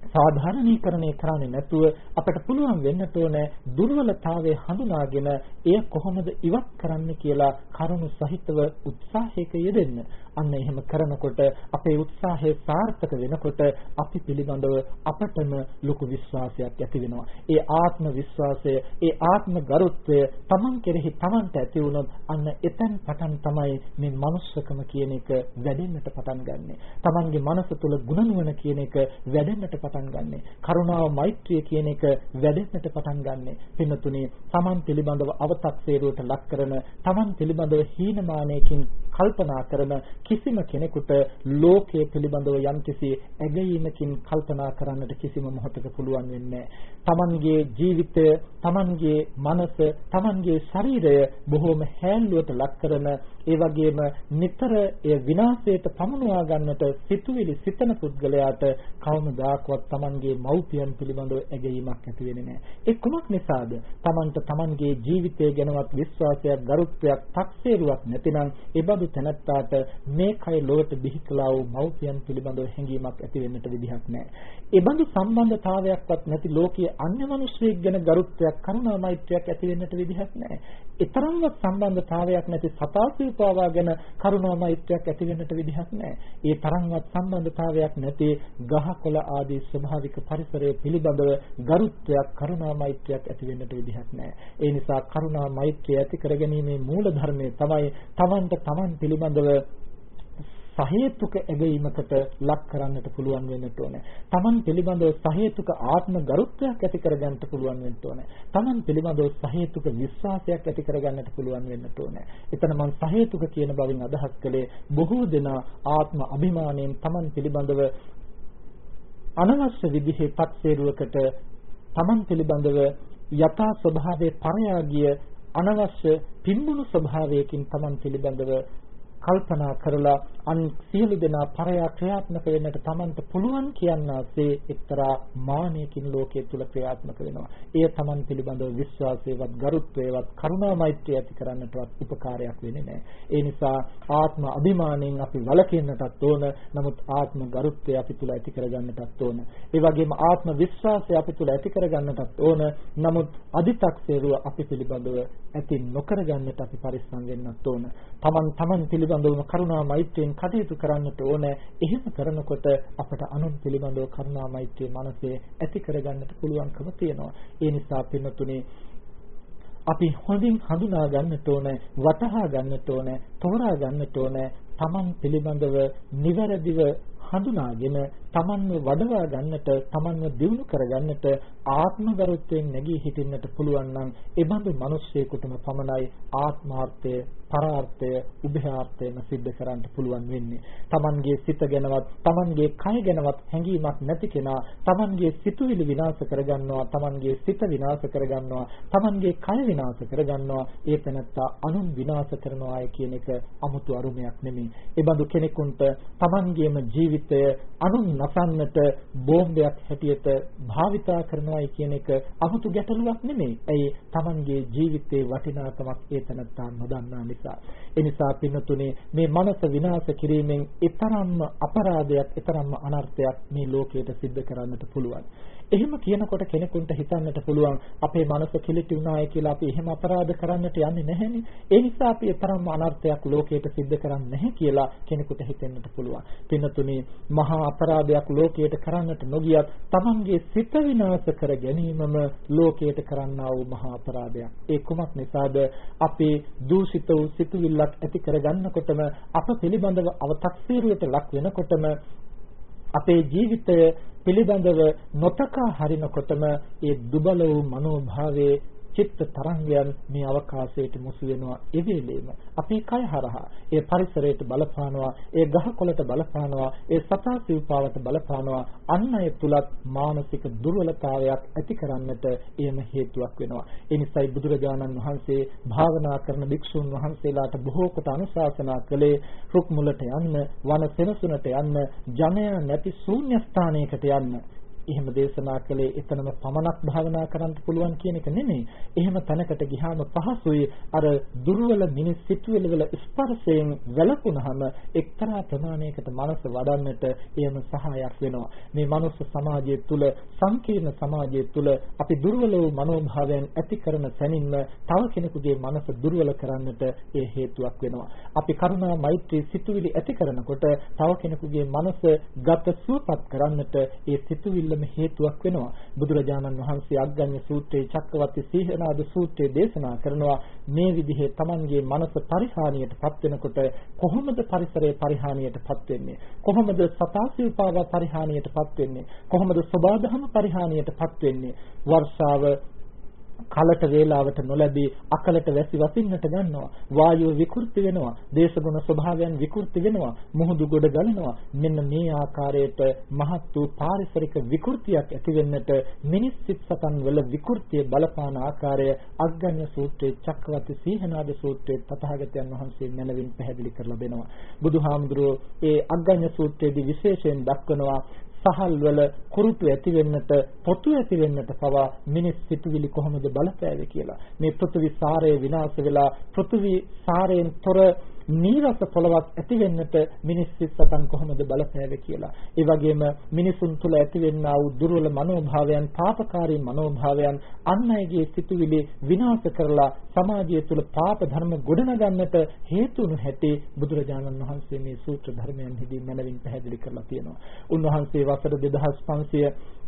C: සාධාරණීකරණය කරන්නේ නැතුව අපට පුළුවන් වෙන්නට ඕන දුර්වලතාවය හඳුනාගෙන එය කොහොමද ඉවත් කරන්න කියලා කරුණු සහිතව උත්සාහයක යෙදෙන්න. අන්න එහෙම කරනකොට අපේ උත්සාහය සාර්ථක වෙනකොට අපි පිළිබඳව අපටම ලොකු විශ්වාසයක් ඇති වෙනවා. ඒ ආත්ම විශ්වාසය, ඒ ආත්ම ගරුත්වය Taman කෙරෙහි Tamanට ඇති වුණොත් අන්න එතෙන් පටන් තමයි මේ මනුස්සකම කියන එක වැඩෙන්නට පටන් ගන්නෙ. Tamanගේ මනස තුල ගුණනුවණ කියන එක වැඩෙන්නට පටන් ගන්නෙ. කරුණාව, මෛත්‍රිය කියන එක වැඩෙන්නට පටන් ගන්නෙ. පින්නතුනේ Taman පිළිබඳව අව탁සේරුවට ලක් කරන, Taman පිළිබඳව හීනමානයකින් කල්පනා කරන කිසිම කෙනෙකුට ලෝකයේ පිළිබඳව යම්කිසි ඇගීමකින් කල්පනා කරන්නට කිසිම මොහොතක පුළුවන් වෙන්නේ තමන්ගේ ජීවිතය, තමන්ගේ මනස, තමන්ගේ ශරීරය බොහෝම හැල්ලුවට ලක් කරන ඒ වගේම නිතර ඒ විනාශයට පමුණවා ගන්නට සිතුවිලි සිතන පුද්ගලයාට කවමදාකවත් Tamanගේ මව්පියන් පිළිබඳව ඇගීමක් ඇති වෙන්නේ නැහැ. ඒ කුමක් නිසාද? Tamanට Tamanගේ ජීවිතය ගැනවත් විශ්වාසයක්, ගරුත්වයක්, තක්සේරුවක් නැතිනම් ඒ බඳු තැනැත්තාට මේ කය ලොවට බිහි කළා වූ මව්පියන් පිළිබඳව හැඟීමක් ඇති වෙන්නට විදිහක් නැහැ. ඒ බඳු සම්බන්ධතාවයක්වත් නැති ලෝකයේ අන්‍ය මිනිස්සෙක් ගැන ගරුත්වයක්, කරුණා මෛත්‍රියක් ඇති වෙන්නට විදිහක් නැහැ. ඊතරම්වත් සම්බන්ධතාවයක් නැති සතාසී පාවා ගැන කරුණා මෛත්‍රියක් ඇති වෙන්නට විදිහක් නැහැ. ඒ තරම්වත් සම්බන්ධතාවයක් නැති ගහකොළ ආදී ස්වභාවික පරිසරය පිළිබඳව ගරුත්වයක් කරුණා මෛත්‍රියක් ඇති වෙන්නට විදිහක් නැහැ. ඒ නිසා කරුණා මෛත්‍රිය ඇති කරගැනීමේ මූල ධර්මය තමයි තමන්ට තමන් පිළිබඳව සහේතුක ඇගීමකට ලක් කරන්නට පුළුවන් වෙන්නට ඕනේ. Taman පිළිබඳව සහේතුක ආත්ම ගරුත්වයක් ඇති කරගන්නට පුළුවන් වෙන්න ඕනේ. Taman පිළිබඳව සහේතුක විශ්වාසයක් ඇති කරගන්නට පුළුවන් වෙන්නට ඕනේ. එතන මම සහේතුක කියන බවින් අදහස් කළේ බොහෝ දෙනා ආත්ම අභිමාණයෙන් Taman පිළිබඳව අනවශ්‍ය විදිහේ පත්සේරුවකට Taman පිළිබඳව යථා ස්වභාවයේ පරයාගිය අනවශ්‍ය පින්මුණු ස්වභාවයකින් Taman පිළිබඳව කල්පනා කරලා අන් සියලු දෙනා පරයා ක්‍රියාත්මක වෙන්නට Tamanට පුළුවන් කියනාසේ එක්තරා මානයකින් ලෝකයේ තුල ක්‍රියාත්මක වෙනවා. එය Taman පිළිබඳව විශ්වාසයවත්, ගරුත්වයවත්, කරුණා මෛත්‍රිය ඇති කරන්නටවත් උපකාරයක් වෙන්නේ නැහැ. ඒ නිසා ආත්ම අභිමාණයෙන් අපි වළකින්නටත් ඕන. නමුත් ආත්ම ගරුත්වය අපි තුල ඇති කරගන්නටත් ඕන. ඒ වගේම ආත්ම විශ්වාසය අපි තුල ඇති කරගන්නටත් ඕන. නමුත් අදි탁සේරුව අපි පිළිබඳව ඇති නොකරගන්නට අපි පරිස්සම් වෙන්නත් ඕන. Taman Taman පිළිබඳවම කරුණා මෛත්‍රියෙන් කටයුතු කරන්නට ඕන. එහෙම කරනකොට අපට අනුන් පිළිබඳව කරුණා මෛත්‍රිය මනසේ ඇති කරගන්නට පුළුවන්කම තියෙනවා. ඒ නිසා පින්නතුනේ අපි හොඳින් හඳුනා ගන්නට ඕන, වටහා ගන්නට ඕන, තෝරා ගන්නට ඕන තමන් පිළිබඳව නිවැරදිව හඳුනාගෙන තමන්ව වඩවා ගන්නට තමන්ව දියුණු කරගන්නට ආත්මගරුත්වයෙන් නැගී හිටින්නට පුළුවන් නම් ඒ බඳු මිනිස්සෙකුටම පමණයි ආත්මාර්ථය පරාර්ථය උභයාර්ථයම සිද්ධ කරන්න පුළුවන් වෙන්නේ. Tamanගේ සිත ගැනවත් Tamanගේ කය ගැනවත් හැඟීමක් නැති කෙනා Tamanගේ සිතුවිලි විනාශ කරගන්නවා, Tamanගේ සිත විනාශ කරගන්නවා, Tamanගේ කය විනාශ කරගන්නවා. ඒ තැනත්තා අනුන් විනාශ කරනවාය කියන එක 아무තු අරුමයක් නෙමෙයි. ඒ බඳු කෙනෙකුට Tamanගේම ජීවිතය අනුන් නසන්නට බෝම්බයක් හැටියට භාවිතා කරනවායි කියන එක 아무තු ගැටලුවක් නෙමෙයි. ඒ Tamanගේ ජීවිතයේ වටිනාකමක් ඒ තැනත්තා නොදන්නා නිසා. ඒ නිසා පින්නතුනේ මේ මනස විනාශ කිරීමෙන් ඊතරම්ම අපරාධයක්, ඊතරම්ම අනර්ථයක් මේ ලෝකයට සිද්ධ කරන්නට පුළුවන්. එහෙම කියනකොට කෙනෙකුට හිතන්නට පුළුවන් අපේ මනස කිලිටි වුණාය කියලා අපි එහෙම අපරාධ කරන්නට යන්නේ නැහෙනේ. ඒ නිසා අපි තරම්ම අනර්ථයක් ලෝකයට සිද්ධ කරන්නේ නැහැ කියලා කෙනෙකුට හිතෙන්නට පුළුවන්. පින්නතුනේ මහා අපරාධයක් ලෝකයට කරන්නට නොගියත් Tamanගේ සිත විනාශ කර ගැනීමම ලෝකයට කරන්නා වූ මහා අපරාධයක්. ඒ කුමක් නිසාද අපේ දූෂිත වූ සිතුවිල්ලක් ඇති කරගන්නකොටම අප පිළිබඳව අව탁සීරුවට ලක් වෙනකොටම අපේ ජීවිතය පිළිබඳව නොතකා හරිනකොටම ඒ දුබල වූ මනෝභාවයේ චිත්ත තරංගයන් මේ අවකාශයට මුසු වෙනවා ඒ වෙලෙම අපේ කය හරහා ඒ පරිසරයට බලපානවා ඒ ගහකොළට බලපානවා ඒ සතා සිව්පාවට බලපානවා අන් අය තුලත් මානසික දුර්වලතාවයක් ඇති කරන්නට එයම හේතුවක් වෙනවා. ඒ නිසායි බුදුරජාණන් වහන්සේ භාවනා කරන භික්ෂුන් වහන්සේලාට බොහෝ කොට අනුශාසනා කළේ රුක් මුලට යන්න වන සෙනසුනට යන්න ජනයා නැති ශූන්‍ය ස්ථානයකට යන්න. එහෙම දේශනා කළේ එතනම පමණක් භාවනා කරන්න පුළුවන් කියන එක නෙමෙයි. එහෙම තැනකට ගියාම පහසුයි අර දුර්වල මිනිස් සිතුවිලි වල ස්පර්ශයෙන් වැළකුණාම එක්තරා ප්‍රමාණයකට මනස වඩන්නට එයම සහායක් වෙනවා. මේ මනුස්ස සමාජය තුළ සංකීර්ණ සමාජය තුළ අපි දුර්වල වූ මනෝභාවයන් ඇති කරන තැනින්ම තව කෙනෙකුගේ මනස දුර්වල කරන්නට ඒ හේතුවක් වෙනවා. අපි කරුණා මෛත්‍රී සිතුවිලි ඇති කරනකොට තව කෙනෙකුගේ මනස ගත සුවපත් කරන්නට ඒ සිතුවිල්ලම හේතුවක් වෙනවා. බුදුරජාණන් වහන්සේ අග්ගඤ්ඤ සූත්‍රයේ චක්කවර්ති සීහනාද සූත්‍රයේ දේශනා කරනවා මේ විදිහේ Tamanගේ මනස පරිහානියටපත් වෙනකොට කොහොමද පරිසරයේ පරිහානියටපත් වෙන්නේ? කොහොමද සතාසිව්පාව පරිහානියටපත් වෙන්නේ? කොහොමද සබාධම පරිහානියටපත් වෙන්නේ? වර්ෂාව කලට වේලාවට නොලැබී අකලට වැසි වසින්නට ගන්නවා වායුව විකෘති වෙනවා. දේශගුණ ස්වභාවයන් විකෘති වෙනවා. මුහුදු ගොඩ ගලනවා. මෙන්න මේ ආකාරයට මහත් වූ පාරිසරික විකෘතියක් ඇති වෙන්නට මිනිස් සිත් සතන් වල විකෘතිය බලපාන ආකාරය අග්ගඤ්ඤ සූත්‍රයේ චක්කවර්ති සීහනාද සූත්‍රයේ තථාගතයන් වහන්සේ මැනවින් පැහැදිලි කරලා දෙනවා. බුදුහාමුදුරුවෝ ඒ අග්ගඤ්ඤ සූත්‍රයේදී විශේෂයෙන් දක්වනවා සහල් වල කුරුටු ඇති වෙන්නට පොතු ඇති වෙන්නට පවා මිනිස් සිතුවිලි කොහොමද බලපෑවේ කියලා. මේ පෘථිවි සාරය විනාශ වෙලා පෘථිවි සාරයෙන් තොර නීරස පොළවක් ඇති වෙන්නට මිනිස් සිත් සතන් කොහොමද බලපෑවේ කියලා. ඒ වගේම මිනිසුන් තුළ ඇතිවෙනා වූ දුර්වල මනෝභාවයන්, පාපකාරී මනෝභාවයන් අන් අයගේ සිතුවිලි විනාශ කරලා සමාජය තුළ පාප ධර්ම ගොඩනගන්නට හේතු වුණු හැටි බුදුරජාණන් වහන්සේ මේ සූත්‍ර ධර්මයන්හිදී මනවින් පැහැදිලි කරලා තියෙනවා. උන්වහන්සේ වසර 2500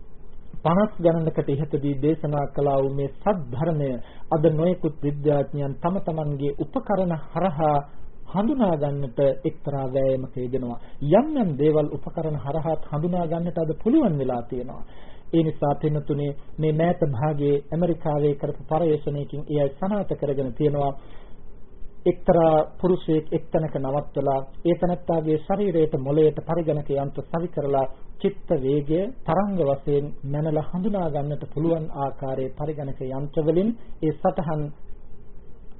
C: 50 ගණනකට ඉහතදී දේශනා කළා වූ මේ සත්‍ය ධර්මය අද නොයෙකුත් විද්‍යාඥයන් තම තමන්ගේ උපකරණ හරහා හඳුනා ගන්නට එක්තරා වෑයමක යෙදෙනවා. යම් යම් දේවල් උපකරණ හරහා හඳුනා ගන්නට අද පුළුවන් වෙලා තියෙනවා. ඒ නිසා පින්නතුනේ මේ මෑත භාගයේ ඇමරිකාවේ කරපු පරේක්ෂණයකින් එයයි සනාථ කරගෙන තියෙනවා. එක්තරා පුරුෂයෙක් එක්තැනක නවත්තලා ඒ තනත්තාගේ ශරීරයට මොළයට පරිගණක යන්ත්‍ර සවි කරලා චිත්ත වේගය තරංග වශයෙන් මනලා හඳුනා ගන්නට පුළුවන් ආකාරයේ පරිගණක යන්ත්‍ර වලින් ඒ සතහන්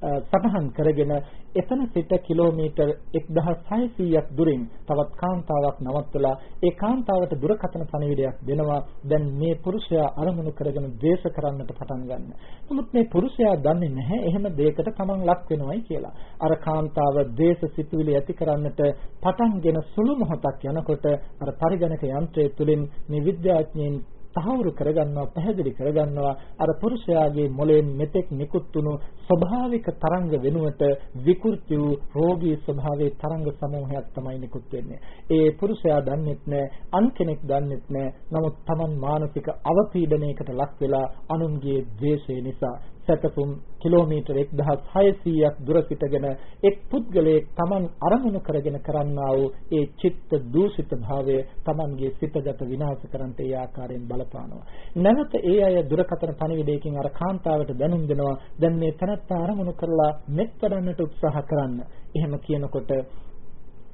C: සටහන් කරගෙන එතන සිට කිලෝමීටර් 1600ක් දුරින් තවත් කාන්තාවක් නවත්තලා ඒ කාන්තාවට දුරකථන පණිවිඩයක් දෙනවා දැන් මේ පුරුෂයා අරමුණු කරගෙන ද්වේෂ කරන්නට පටන් ගන්න. නමුත් මේ පුරුෂයා දන්නේ නැහැ එහෙම දෙයකට තමන් ලක් වෙනවයි කියලා. අර කාන්තාව ද්වේෂ සිතුවිලි ඇති කරන්නට පටන්ගෙන සුළු මොහොතක් යනකොට අර පරිගණක යන්ත්‍රය තුලින් මේ විද්‍යාඥයින් තහවුරු කරගන්නවා පැහැදිලි කරගන්නවා අර පුරුෂයාගේ මොළයෙන් මෙතෙක් නිකුත් වුණු ස්වභාවික තරංග වෙනුවට විකෘති වූ රෝගී ස්වභාවයේ තරංග සමූහයක් තමයි නිකුත් වෙන්නේ. ඒ පුරුෂයා දන්නෙත් නෑ අන් කෙනෙක් දන්නෙත් නෑ. නමුත් Taman මානසික අවපීඩනයකට ලක් වෙලා අනුන්ගේ ද්වේෂය නිසා සැතපුම් කිලෝමීටර් 1600ක් දුර සිටගෙන එක් පුද්ගලයෙක් Taman අරමුණු කරගෙන කරන්නා වූ ඒ චිත්ත දූෂිත භාවය Tamanගේ සිතගත විනාශ කරන්නට ඒ ආකාරයෙන් බලපානවා. නැවත ඒ අය දුරකථන පණිවිඩයකින් අර කාන්තාවට දැනුම් දෙනවා දැන් මේ තනත්තා අරමුණු කරලා මෙත් වඩන්නට උත්සාහ කරන්න. එහෙම කියනකොට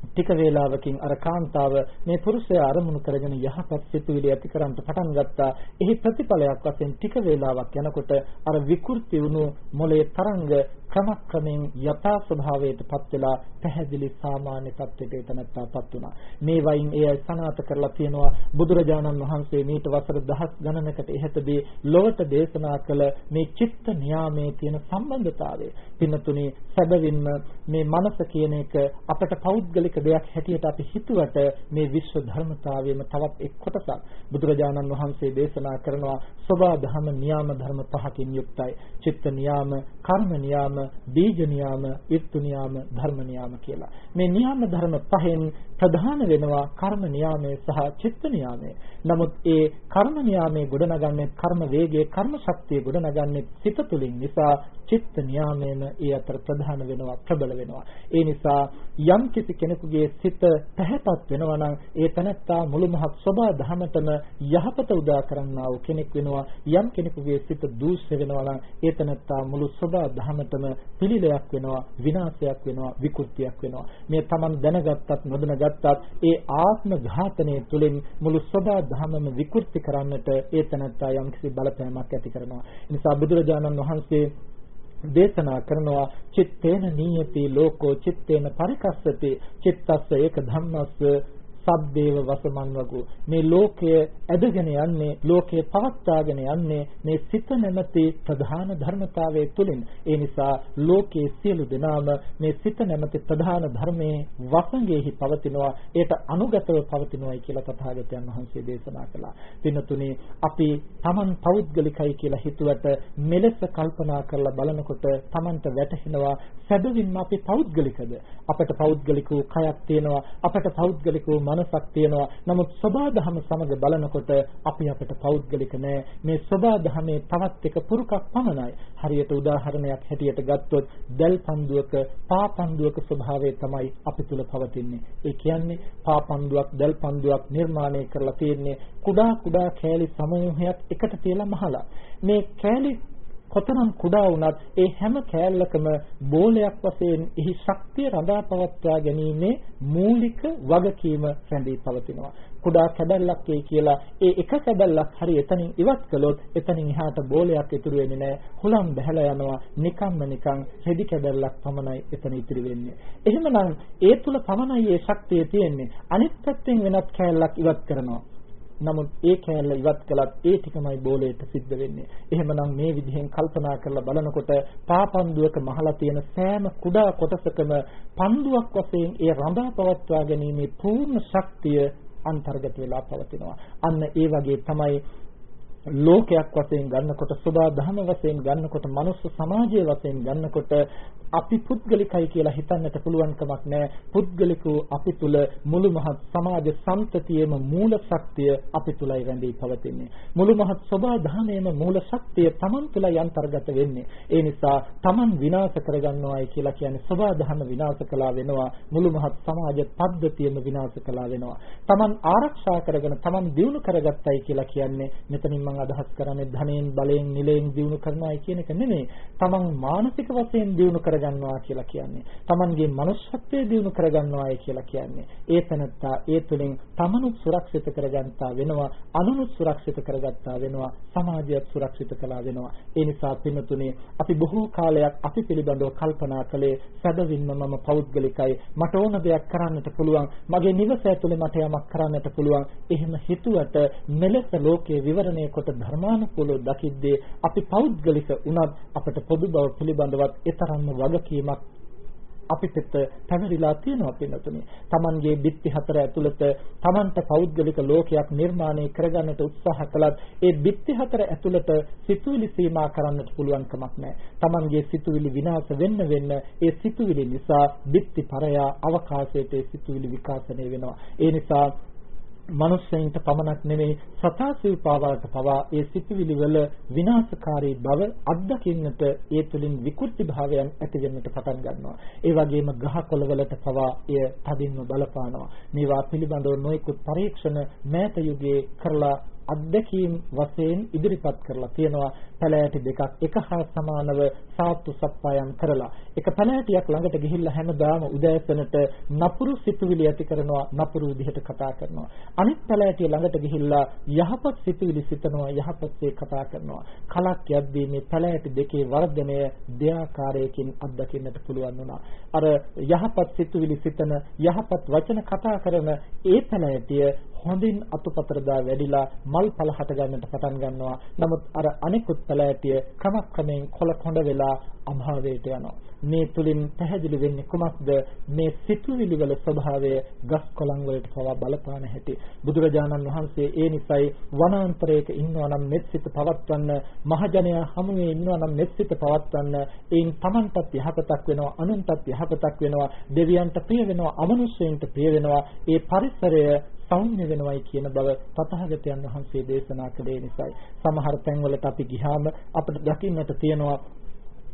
C: ටික වේලාවකින් අර කාන්තාව මේ පුරුෂයා අරමුණු කරගෙන යහපත් සිතුවිලි ඇති කරන්ට පටන් ගත්තා. එහි ප්‍රතිඵලයක් වශයෙන් ටික වේලාවක් යනකොට අර විකෘති වුණු මොලේ තරංග ක්‍රමක්‍රමයෙන් යථා ස්වභාවයට පත් වෙලා පැහැදිලි සාමාන්‍ය තත්ත්වයට එතනටපත් වුණා. මේ වයින් එය සනාත කරලා තියෙනවා බුදුරජාණන් වහන්සේ මීට වසර දහස් ගණනකට ඉහතදී ලොවට දේශනා කළ මේ චිත්ත නියාමයේ තියෙන සම්බන්ධතාවය. පින්නතුනේ සැබවින්ම මේ මනස කියන එක අපට පෞද්ගලික දෙයක් හැටියට අපි හිතුවට මේ විශ්ව ධර්මතාවයේම තවත් එක් කොටසක්. බුදුරජාණන් වහන්සේ දේශනා කරනවා සබා ධම නියාම ධර්ම පහකින් යුක්තයි. චිත්ත නියාම, කර්ම නියාම, බීජ නියාම, ඍතු නියාම, ධර්ම නියාම කියලා. මේ නියාම ධර්ම පහෙන් ප්‍රධාන වෙනවා කර්ම නියාමය සහ චිත්ත නියාමය. නමුත් ඒ කර්ම නියාමයේ ගොඩනගන්නේ කර්ම වේගයේ කර්ම ශක්තිය ගොඩනගන්නේ සිත තුළින් නිසා චිත්ත නියාමයේම ඒ අතර ප්‍රධාන වෙනවා ප්‍රබල වෙනවා. ඒ නිසා යම් කිසි කෙනෙකුගේ සිත පැහැපත් වෙනවා නම් ඒ තනත්තා මුළු මහත් සබා දහමතම යහපත උදා කරන්නා වූ කෙනෙක් වෙනවා. යම් කෙනෙකුගේ සිත දූෂ්‍ය වෙනවා නම් ඒ තනත්තා මුළු සබා දහමතම පිළිලයක් වෙනවා, විනාශයක් වෙනවා, විකෘතියක් වෙනවා. මේ Taman දැනගත්තත් නොදැනගත්තත් ඒ ආත්ම ඝාතනය තුළින් මුළු සබා දහමම විකෘති කරන්නට ඒ තනත්තා යම්කිසි බලපෑමක් ඇති කරනවා. ඒ නිසා බුදුරජාණන් වහන්සේ දේශනා කරනවා චිත්තේන නීයති ලෝකෝ චිත්තේන පරිකස්සති චිත්තස්ස ඒක ධම්මස්ස සබ්බේව වසමන් වගු මේ ලෝකය ඇදගෙන යන්නේ ලෝකය පවත්වාගෙන යන්නේ මේ සිත නැමැති ප්‍රධාන ධර්මතාවයේ තුලින් ඒ නිසා ලෝකයේ සියලු දෙනාම මේ සිත නැමැති ප්‍රධාන ධර්මයේ වසඟෙහි පවතිනවා ඒට අනුගතව පවතිනවායි කියලා තථාගතයන් වහන්සේ දේශනා කළා. පින්තුනේ අපි Taman පෞද්ගලිකයි කියලා හිතුවට මෙලෙස කල්පනා කරලා බලනකොට Tamanට වැටහෙනවා සැබවින්ම අපි පෞද්ගලිකද? අපට පෞද්ගලික වූ කයක් තියෙනවා, අපට පෞද්ගලික වූ මනසක් තියෙනවා. නමුත් සබාධම සමග බලනකොට අපි අපට පෞද්ගලික නෑ. මේ සබාධමේ තවත් එක පුරුකක් පමණයි. හරියට උදාහරණයක් හැටියට ගත්තොත් දැල් පන්දුවක පා පන්දුවක ස්වභාවය තමයි අපි තුල පවතින්නේ. ඒ කියන්නේ පා පන්දුවක් දැල් පන්දුවක් නිර්මාණය කරලා තියෙන්නේ කුඩා කුඩා කෑලි සමූහයක් එකට තියලා මහලා. මේ කෑලි කොතරම් කුඩා වුණත් ඒ හැම කෑල්ලකම බෝලයක් වශයෙන් එහි ශක්තිය රඳා පවත්වා ගැනීමේ මූලික වගකීම රැඳී පවතිනවා. කුඩා කැදල්ලක් ඒ කියලා ඒ එක කැදල්ලක් හරි එතනින් ඉවත් කළොත් එතනින් එහාට බෝලයක් ඉතුරු වෙන්නේ නැහැ. හුලම් බහැලා යනවා. නිකම්ම නිකං රෙදි කැදල්ලක් පමණයි එතන ඉතිරි වෙන්නේ. එහෙමනම් ඒ තුල පමණයි ඒ ශක්තිය තියෙන්නේ. අනිත් පැත්තෙන් වෙනත් කෑල්ලක් ඉවත් කරනවා. නමුත් ඒ කෑල්ල ඉවත් කළත් ඒ ටිකමයි බෝලයට සිද්ධ වෙන්නේ. එහෙමනම් මේ විදිහෙන් කල්පනා කරලා බලනකොට පාපන්දුවක මහලා තියෙන සෑම කුඩා කොටසකම පන්දුවක් වශයෙන් ඒ රඳා පවත්වා ගැනීමේ පූර්ණ ශක්තිය අන්තර්ගත වෙලා පවතිනවා. අන්න ඒ වගේ තමයි ලෝකයක් වශයෙන් ගන්නකොට සබා දහම වශයෙන් ගන්නකොට මනුස්ස සමාජය වශයෙන් ගන්නකොට අපි පුද්ගලිකයි කියලා හිතන්නට පුළුවන් කමක් නැහැ. පුද්ගලිකෝ අපි තුල මුළු මහත් සමාජ සම්තතියේම මූල ශක්තිය අපි තුලයි රැඳී පවතින්නේ. මුළු මහත් සබා දහමේම මූල ශක්තිය Taman තුලයි අන්තර්ගත වෙන්නේ. ඒ නිසා Taman විනාශ කරගන්නවායි කියලා කියන්නේ සබා දහම විනාශ කළා වෙනවා. මුළු මහත් සමාජ පද්ධතියම විනාශ කළා වෙනවා. Taman ආරක්ෂා කරගෙන Taman දියුණු කරගත්තයි කියලා කියන්නේ මෙතනින් මම අදහස් කරන්නේ ධනයෙන් බලයෙන් නිලයෙන් දියුණු කරනවායි කියන එක නෙමෙයි. Taman මානසික වශයෙන් දියුණු කර කරගන්නවා කියලා කියන්නේ. Tamanගේ manussත්වයේ දිනු කරගන්නවායි කියලා කියන්නේ. ඒ තැනත්තා ඒ තුලින් තමනුත් සුරක්ෂිත කරගන්තා වෙනවා, අනුනුත් සුරක්ෂිත කරගත්තා වෙනවා, සමාජයත් සුරක්ෂිත කළා වෙනවා. ඒ නිසා පින්තුනේ අපි බොහෝ කාලයක් අපි පිළිබඳව කල්පනා කළේ සැබවින්ම මම පෞද්ගලිකයි. මට ඕන දෙයක් කරන්නට පුළුවන්. මගේ නිවස ඇතුලේ මට යමක් කරන්නට පුළුවන්. එහෙම හිතුවට මෙලෙස ලෝකයේ විවරණය කොට ධර්මානුකූලව දකිද්දී අපි පෞද්ගලික වුණත් අපට පොදු බව පිළිබඳවත් ඊතරම්ම වගකීමක් අපිට පැවරිලා තියෙනවා පින්නතුනේ. Tamanගේ බිත්ති හතර ඇතුළත Tamanට පෞද්ගලික ලෝකයක් නිර්මාණය කරගන්නට උත්සාහ කළත් ඒ බිත්ති හතර ඇතුළත සිතුවිලි සීමා කරන්නට පුළුවන් කමක් නැහැ. Tamanගේ සිතුවිලි විනාශ වෙන්න වෙන්න ඒ සිතුවිලි නිසා බිත්ති පරයා අවකාශයට ඒ සිතුවිලි විකාශනය වෙනවා. ඒ නිසා මනුස්සයින්ට පමණක් නෙමෙයි සතා සිව්පාවලට පවා ඒ සිතිවිලි වල විනාශකාරී බව අත්දකින්නට ඒ තුලින් විකෘති භාවයන් ඇති වෙන්නට පටන් ගන්නවා. ඒ වගේම ගහකොළ වලට පවා එය තදින්ම බලපානවා. මේවා පිළිබඳව නොයෙකුත් පරීක්ෂණ මෑත යුගයේ කරලා අත්දැකීම් වශයෙන් ඉදිරිපත් කරලා තියෙනවා. පැලෑටි දෙකක් එක හා සමානව සාත්තු සප්පායම් කරලා. එක පැලෑටියක් ළඟට ගිහිල්ලා හැමදාම උදෑසනට නපුරු සිතුවිලි ඇති කරනවා නපුරු විදිහට කතා කරනවා. අනිත් පැලෑටිය ළඟට ගිහිල්ලා යහපත් සිතුවිලි සිතනවා යහපත්සේ කතා කරනවා. කලක් යද්දී මේ පැලෑටි දෙකේ වර්ධනය දෙආකාරයකින් අත්දකින්නට පුළුවන් වුණා. අර යහපත් සිතුවිලි සිතන යහපත් වචන කතා කරන ඒ පැලෑටිය හොඳින් අතුපතර දා වැඩිලා මල් පල හට ගන්නට පටන් ගන්නවා. නමුත් අර අනිකුත් පැලෑටිය ක්‍රමක්‍රමයෙන් කොළ කොඳ වෙලා අභාවයට යනවා. මේ තුලින් පැහැදිලි වෙන්නේ කුමක්ද? මේ සිතුවිලි වල ස්වභාවය ගස් කොළන් වලට පවා බලපාන හැටි. බුදුරජාණන් වහන්සේ ඒ නිසයි වනාන්තරයක ඉන්නවා නම් මෙත්සිත පවත්වන්න, මහජනයා හමුවේ ඉන්නවා නම් මෙත්සිත පවත්වන්න, ඒන් Tamanටත් යහපතක් වෙනවා, අනුන්ටත් යහපතක් වෙනවා, දෙවියන්ට ප්‍රිය වෙනවා, අමනුෂ්‍යයන්ට ප්‍රිය වෙනවා. ඒ පරිසරය සෞම්‍ය වෙනවයි කියන බව තථාගතයන් වහන්සේ දේශනා කළේ නිසායි. සමහර තැන්වලට අපි ගිහාම අපිට දකින්නට තියෙනවා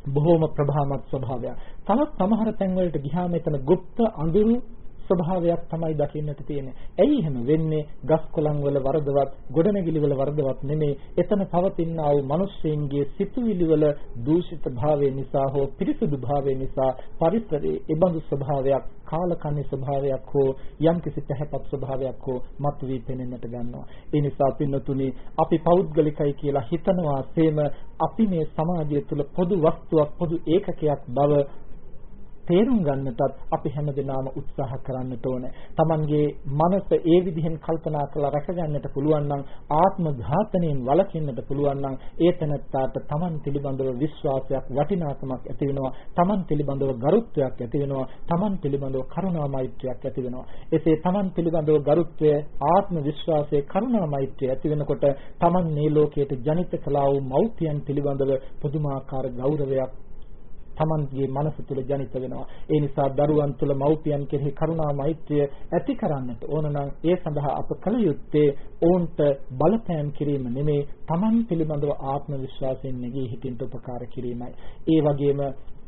C: බොහෝම ප්‍රභාමත් ස්වභාවයක්. තවත් සමහර තැන්වලට ගිහාම එතන গুপ্ত අඳුරු ස්වභාවයක් තමයි දකින්නට තියෙන්නේ. ඇයි එහෙම වෙන්නේ? ගස් කොළන් වල වරදවත්, ගොඩනැගිලි වල වරදවත් නෙමෙයි. එතන පවතිනා වූ මිනිස්සුන්ගේ සිතුවිලි වල දූෂිත භාවය නිසා හෝ පිරිසුදු භාවය නිසා පරිසරයේ ඒබඳු ස්වභාවයක්, කාලකන්ණි ස්වභාවයක් හෝ යම්කිසි පැහැපත් ස්වභාවයක් හෝ මතුවී පෙනෙන්නට ගන්නවා. ඒ නිසා පින්නතුනි අපි පෞද්ගලිකයි කියලා හිතනවා සේම අපි මේ සමාජය තුළ පොදු වස්තුවක්, පොදු ඒකකයක් බව තේරුම් ගන්නටත් අපි හැමදෙනාම උත්සාහ කරන්නට ඕනේ. Tamanගේ මනස ඒ විදිහෙන් කල්පනා කරලා රැකගන්නට පුළුවන් නම් ආත්ම ඝාතනයෙන් වළකින්නට පුළුවන් නම් ඒ තැනත්තාට Taman පිළිබඳව විශ්වාසයක් වටිනාකමක් ඇති වෙනවා. Taman පිළිබඳව ගරුත්වයක් ඇති වෙනවා. Taman පිළිබඳව කරුණා මෛත්‍රියක් ඇති වෙනවා. එසේ Taman පිළිබඳව ගරුත්වය, ආත්ම විශ්වාසය, කරුණා මෛත්‍රිය ඇති වෙනකොට Taman මේ ලෝකයට ජනිත කළා වූ මෞපියන් පිළිබඳව පුදුමාකාර ගෞරවයක් තමන්ගේ මනස තුළ ජනිත වෙනවා. ඒ නිසා දරුවන් තුළ මව්පියන් කෙරෙහි කරුණා මෛත්‍රිය ඇති කරන්නට ඕන නම් ඒ සඳහා අප කළ යුත්තේ ඔවුන්ට බලපෑම් කිරීම නෙමේ තමන් පිළිබඳව ආත්ම විශ්වාසයෙන් නැගී හිටින්න උපකාර කිරීමයි. ඒ වගේම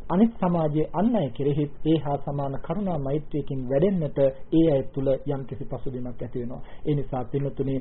C: අනිත් සමාජයේ අන් අය කෙරෙහි ඒ හා සමාන කරුණා මෛත්‍රියකින් වැඩෙන්නට ඒ අය තුළ යම්කිසි පසුබිමක් ඇති වෙනවා. ඒ නිසා පින්තුනේ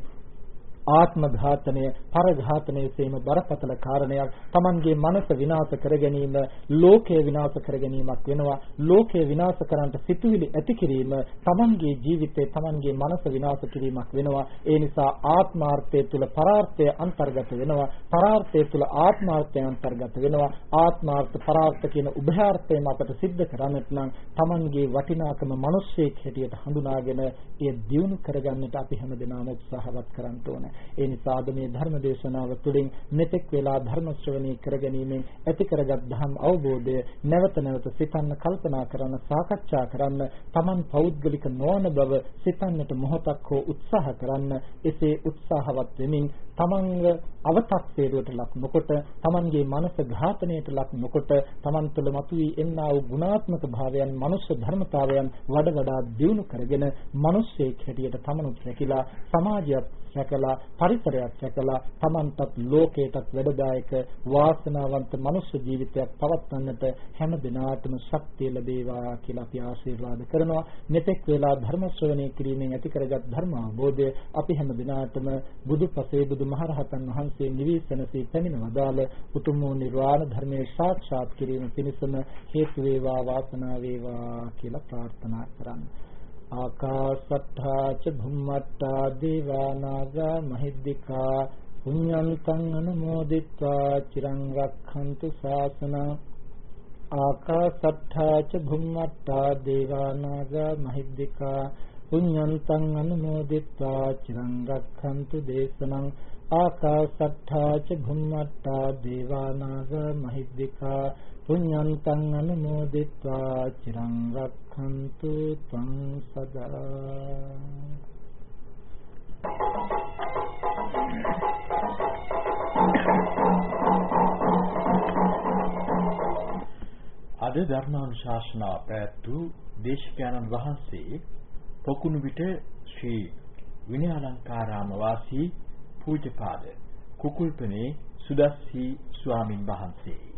C: ආත්ම ඝාතනය, පර ඝාතනයේසේම බරපතල කාරණයක්. Tamanගේ මනස විනාශ කර ගැනීම, ලෝකය විනාශ කර ගැනීමක් වෙනවා. ලෝකය විනාශ කරන්නට සිතුවිලි ඇති කිරීම, Tamanගේ ජීවිතේ, Tamanගේ මනස විනාශ කිරීමක් වෙනවා. ඒ නිසා ආත්මාර්ථය තුල පරාර්ථය අන්තර්ගත වෙනවා. පරාර්ථය තුල ආත්මාර්ථය අන්තර්ගත වෙනවා. ආත්මාර්ථ පරාර්ථ කියන උභයාර්ථයම අපට සිද්ධ කරන්නට නම් Tamanගේ වටිනාකම මිනිස්සෙක් හැටියට හඳුනාගෙන එය දියුණු කරගන්නට අපි හැමදෙනාම උත්සාහවත් කරන්න ඕනේ. ඒ නිසා අද මේ ධර්ම දේශනාව තුළින් මෙතෙක් වෙලා ධර්ම ශ්‍රවණී කරගැනීමෙන් ඇති කරගත් ධම් අවබෝධය නැවත නැවත සිතන්න කල්පනා කරන්න සාකච්ඡා කරන්න Taman පෞද්ගලික නොවන බව සිතන්නට මොහොතක් හෝ උත්සාහ කරන්න එසේ උත්සාහවත් වෙමින් තමන්ව අව탁සේරුවට ලක් නොකොට තමන්ගේ මනස ඝාතනයට ලක් නොකොට තමන් තුළ මතුවී එන්නා වූ ගුණාත්මක භාවයන් මනුෂ්‍ය ධර්මතාවයන් වඩ වඩා දියුණු කරගෙන මිනිස්සෙක් හැටියට තමනුත් රැකිලා සමාජයක් රැකලා පරිසරයක් රැකලා තමන්ටත් ලෝකයටත් වැඩදායක වාසනාවන්ත මනුෂ්‍ය ජීවිතයක් පවත්වන්නට හැම දිනාටම ශක්තිය ලැබේවා කියලා අපි ආශිර්වාද කරනවා. මෙතෙක් වේලා ධර්ම ශ්‍රවණය කිරීමෙන් ඇති කරගත් ධර්ම අවබෝධය අපි හැම දිනාටම බුදුපසේ බුදු මහරහතන් වහන්සේ නිවිසනසී පැමිණ වදාළ උතුම් වූ නිර්වාණ ධර්මයේ සාක්ෂාත් කිරීම පිණිසම හේතු වේවා වාසනාව වේවා කියලා ප්‍රාර්ථනා කරන්න. ආකාශත්තා ච භුම්මත්තා දේවා නාග මහිද්దికා පුඤ්ඤන්තං අනුමෝදිත්වා චිරං රක්ඛන්තු ශාසනං ආකාශත්තා ච භුම්මත්තා දේවා නාග මහිද්దికා පුඤ්ඤන්තං අනුමෝදිත්වා චිරං රක්ඛන්තු දේශනං ආකාසට්ඨා ච භුම්මට්ඨා දේවානාග මහිද්దికා පුඤ්ඤන්තං අනුමෝදිත්වා චිරං රක්ඛන්තු ත්වං සදා
A: අද ධර්මානුශාසනාව පැවැත්වූ දේශකයන්න් වහන්සේ පොකුණු විට ශ්‍රී විනයාලංකාරාම වාසී පූජපාද කුකුල්පනේ සුදස්සී ස්වාමින් වහන්සේයි.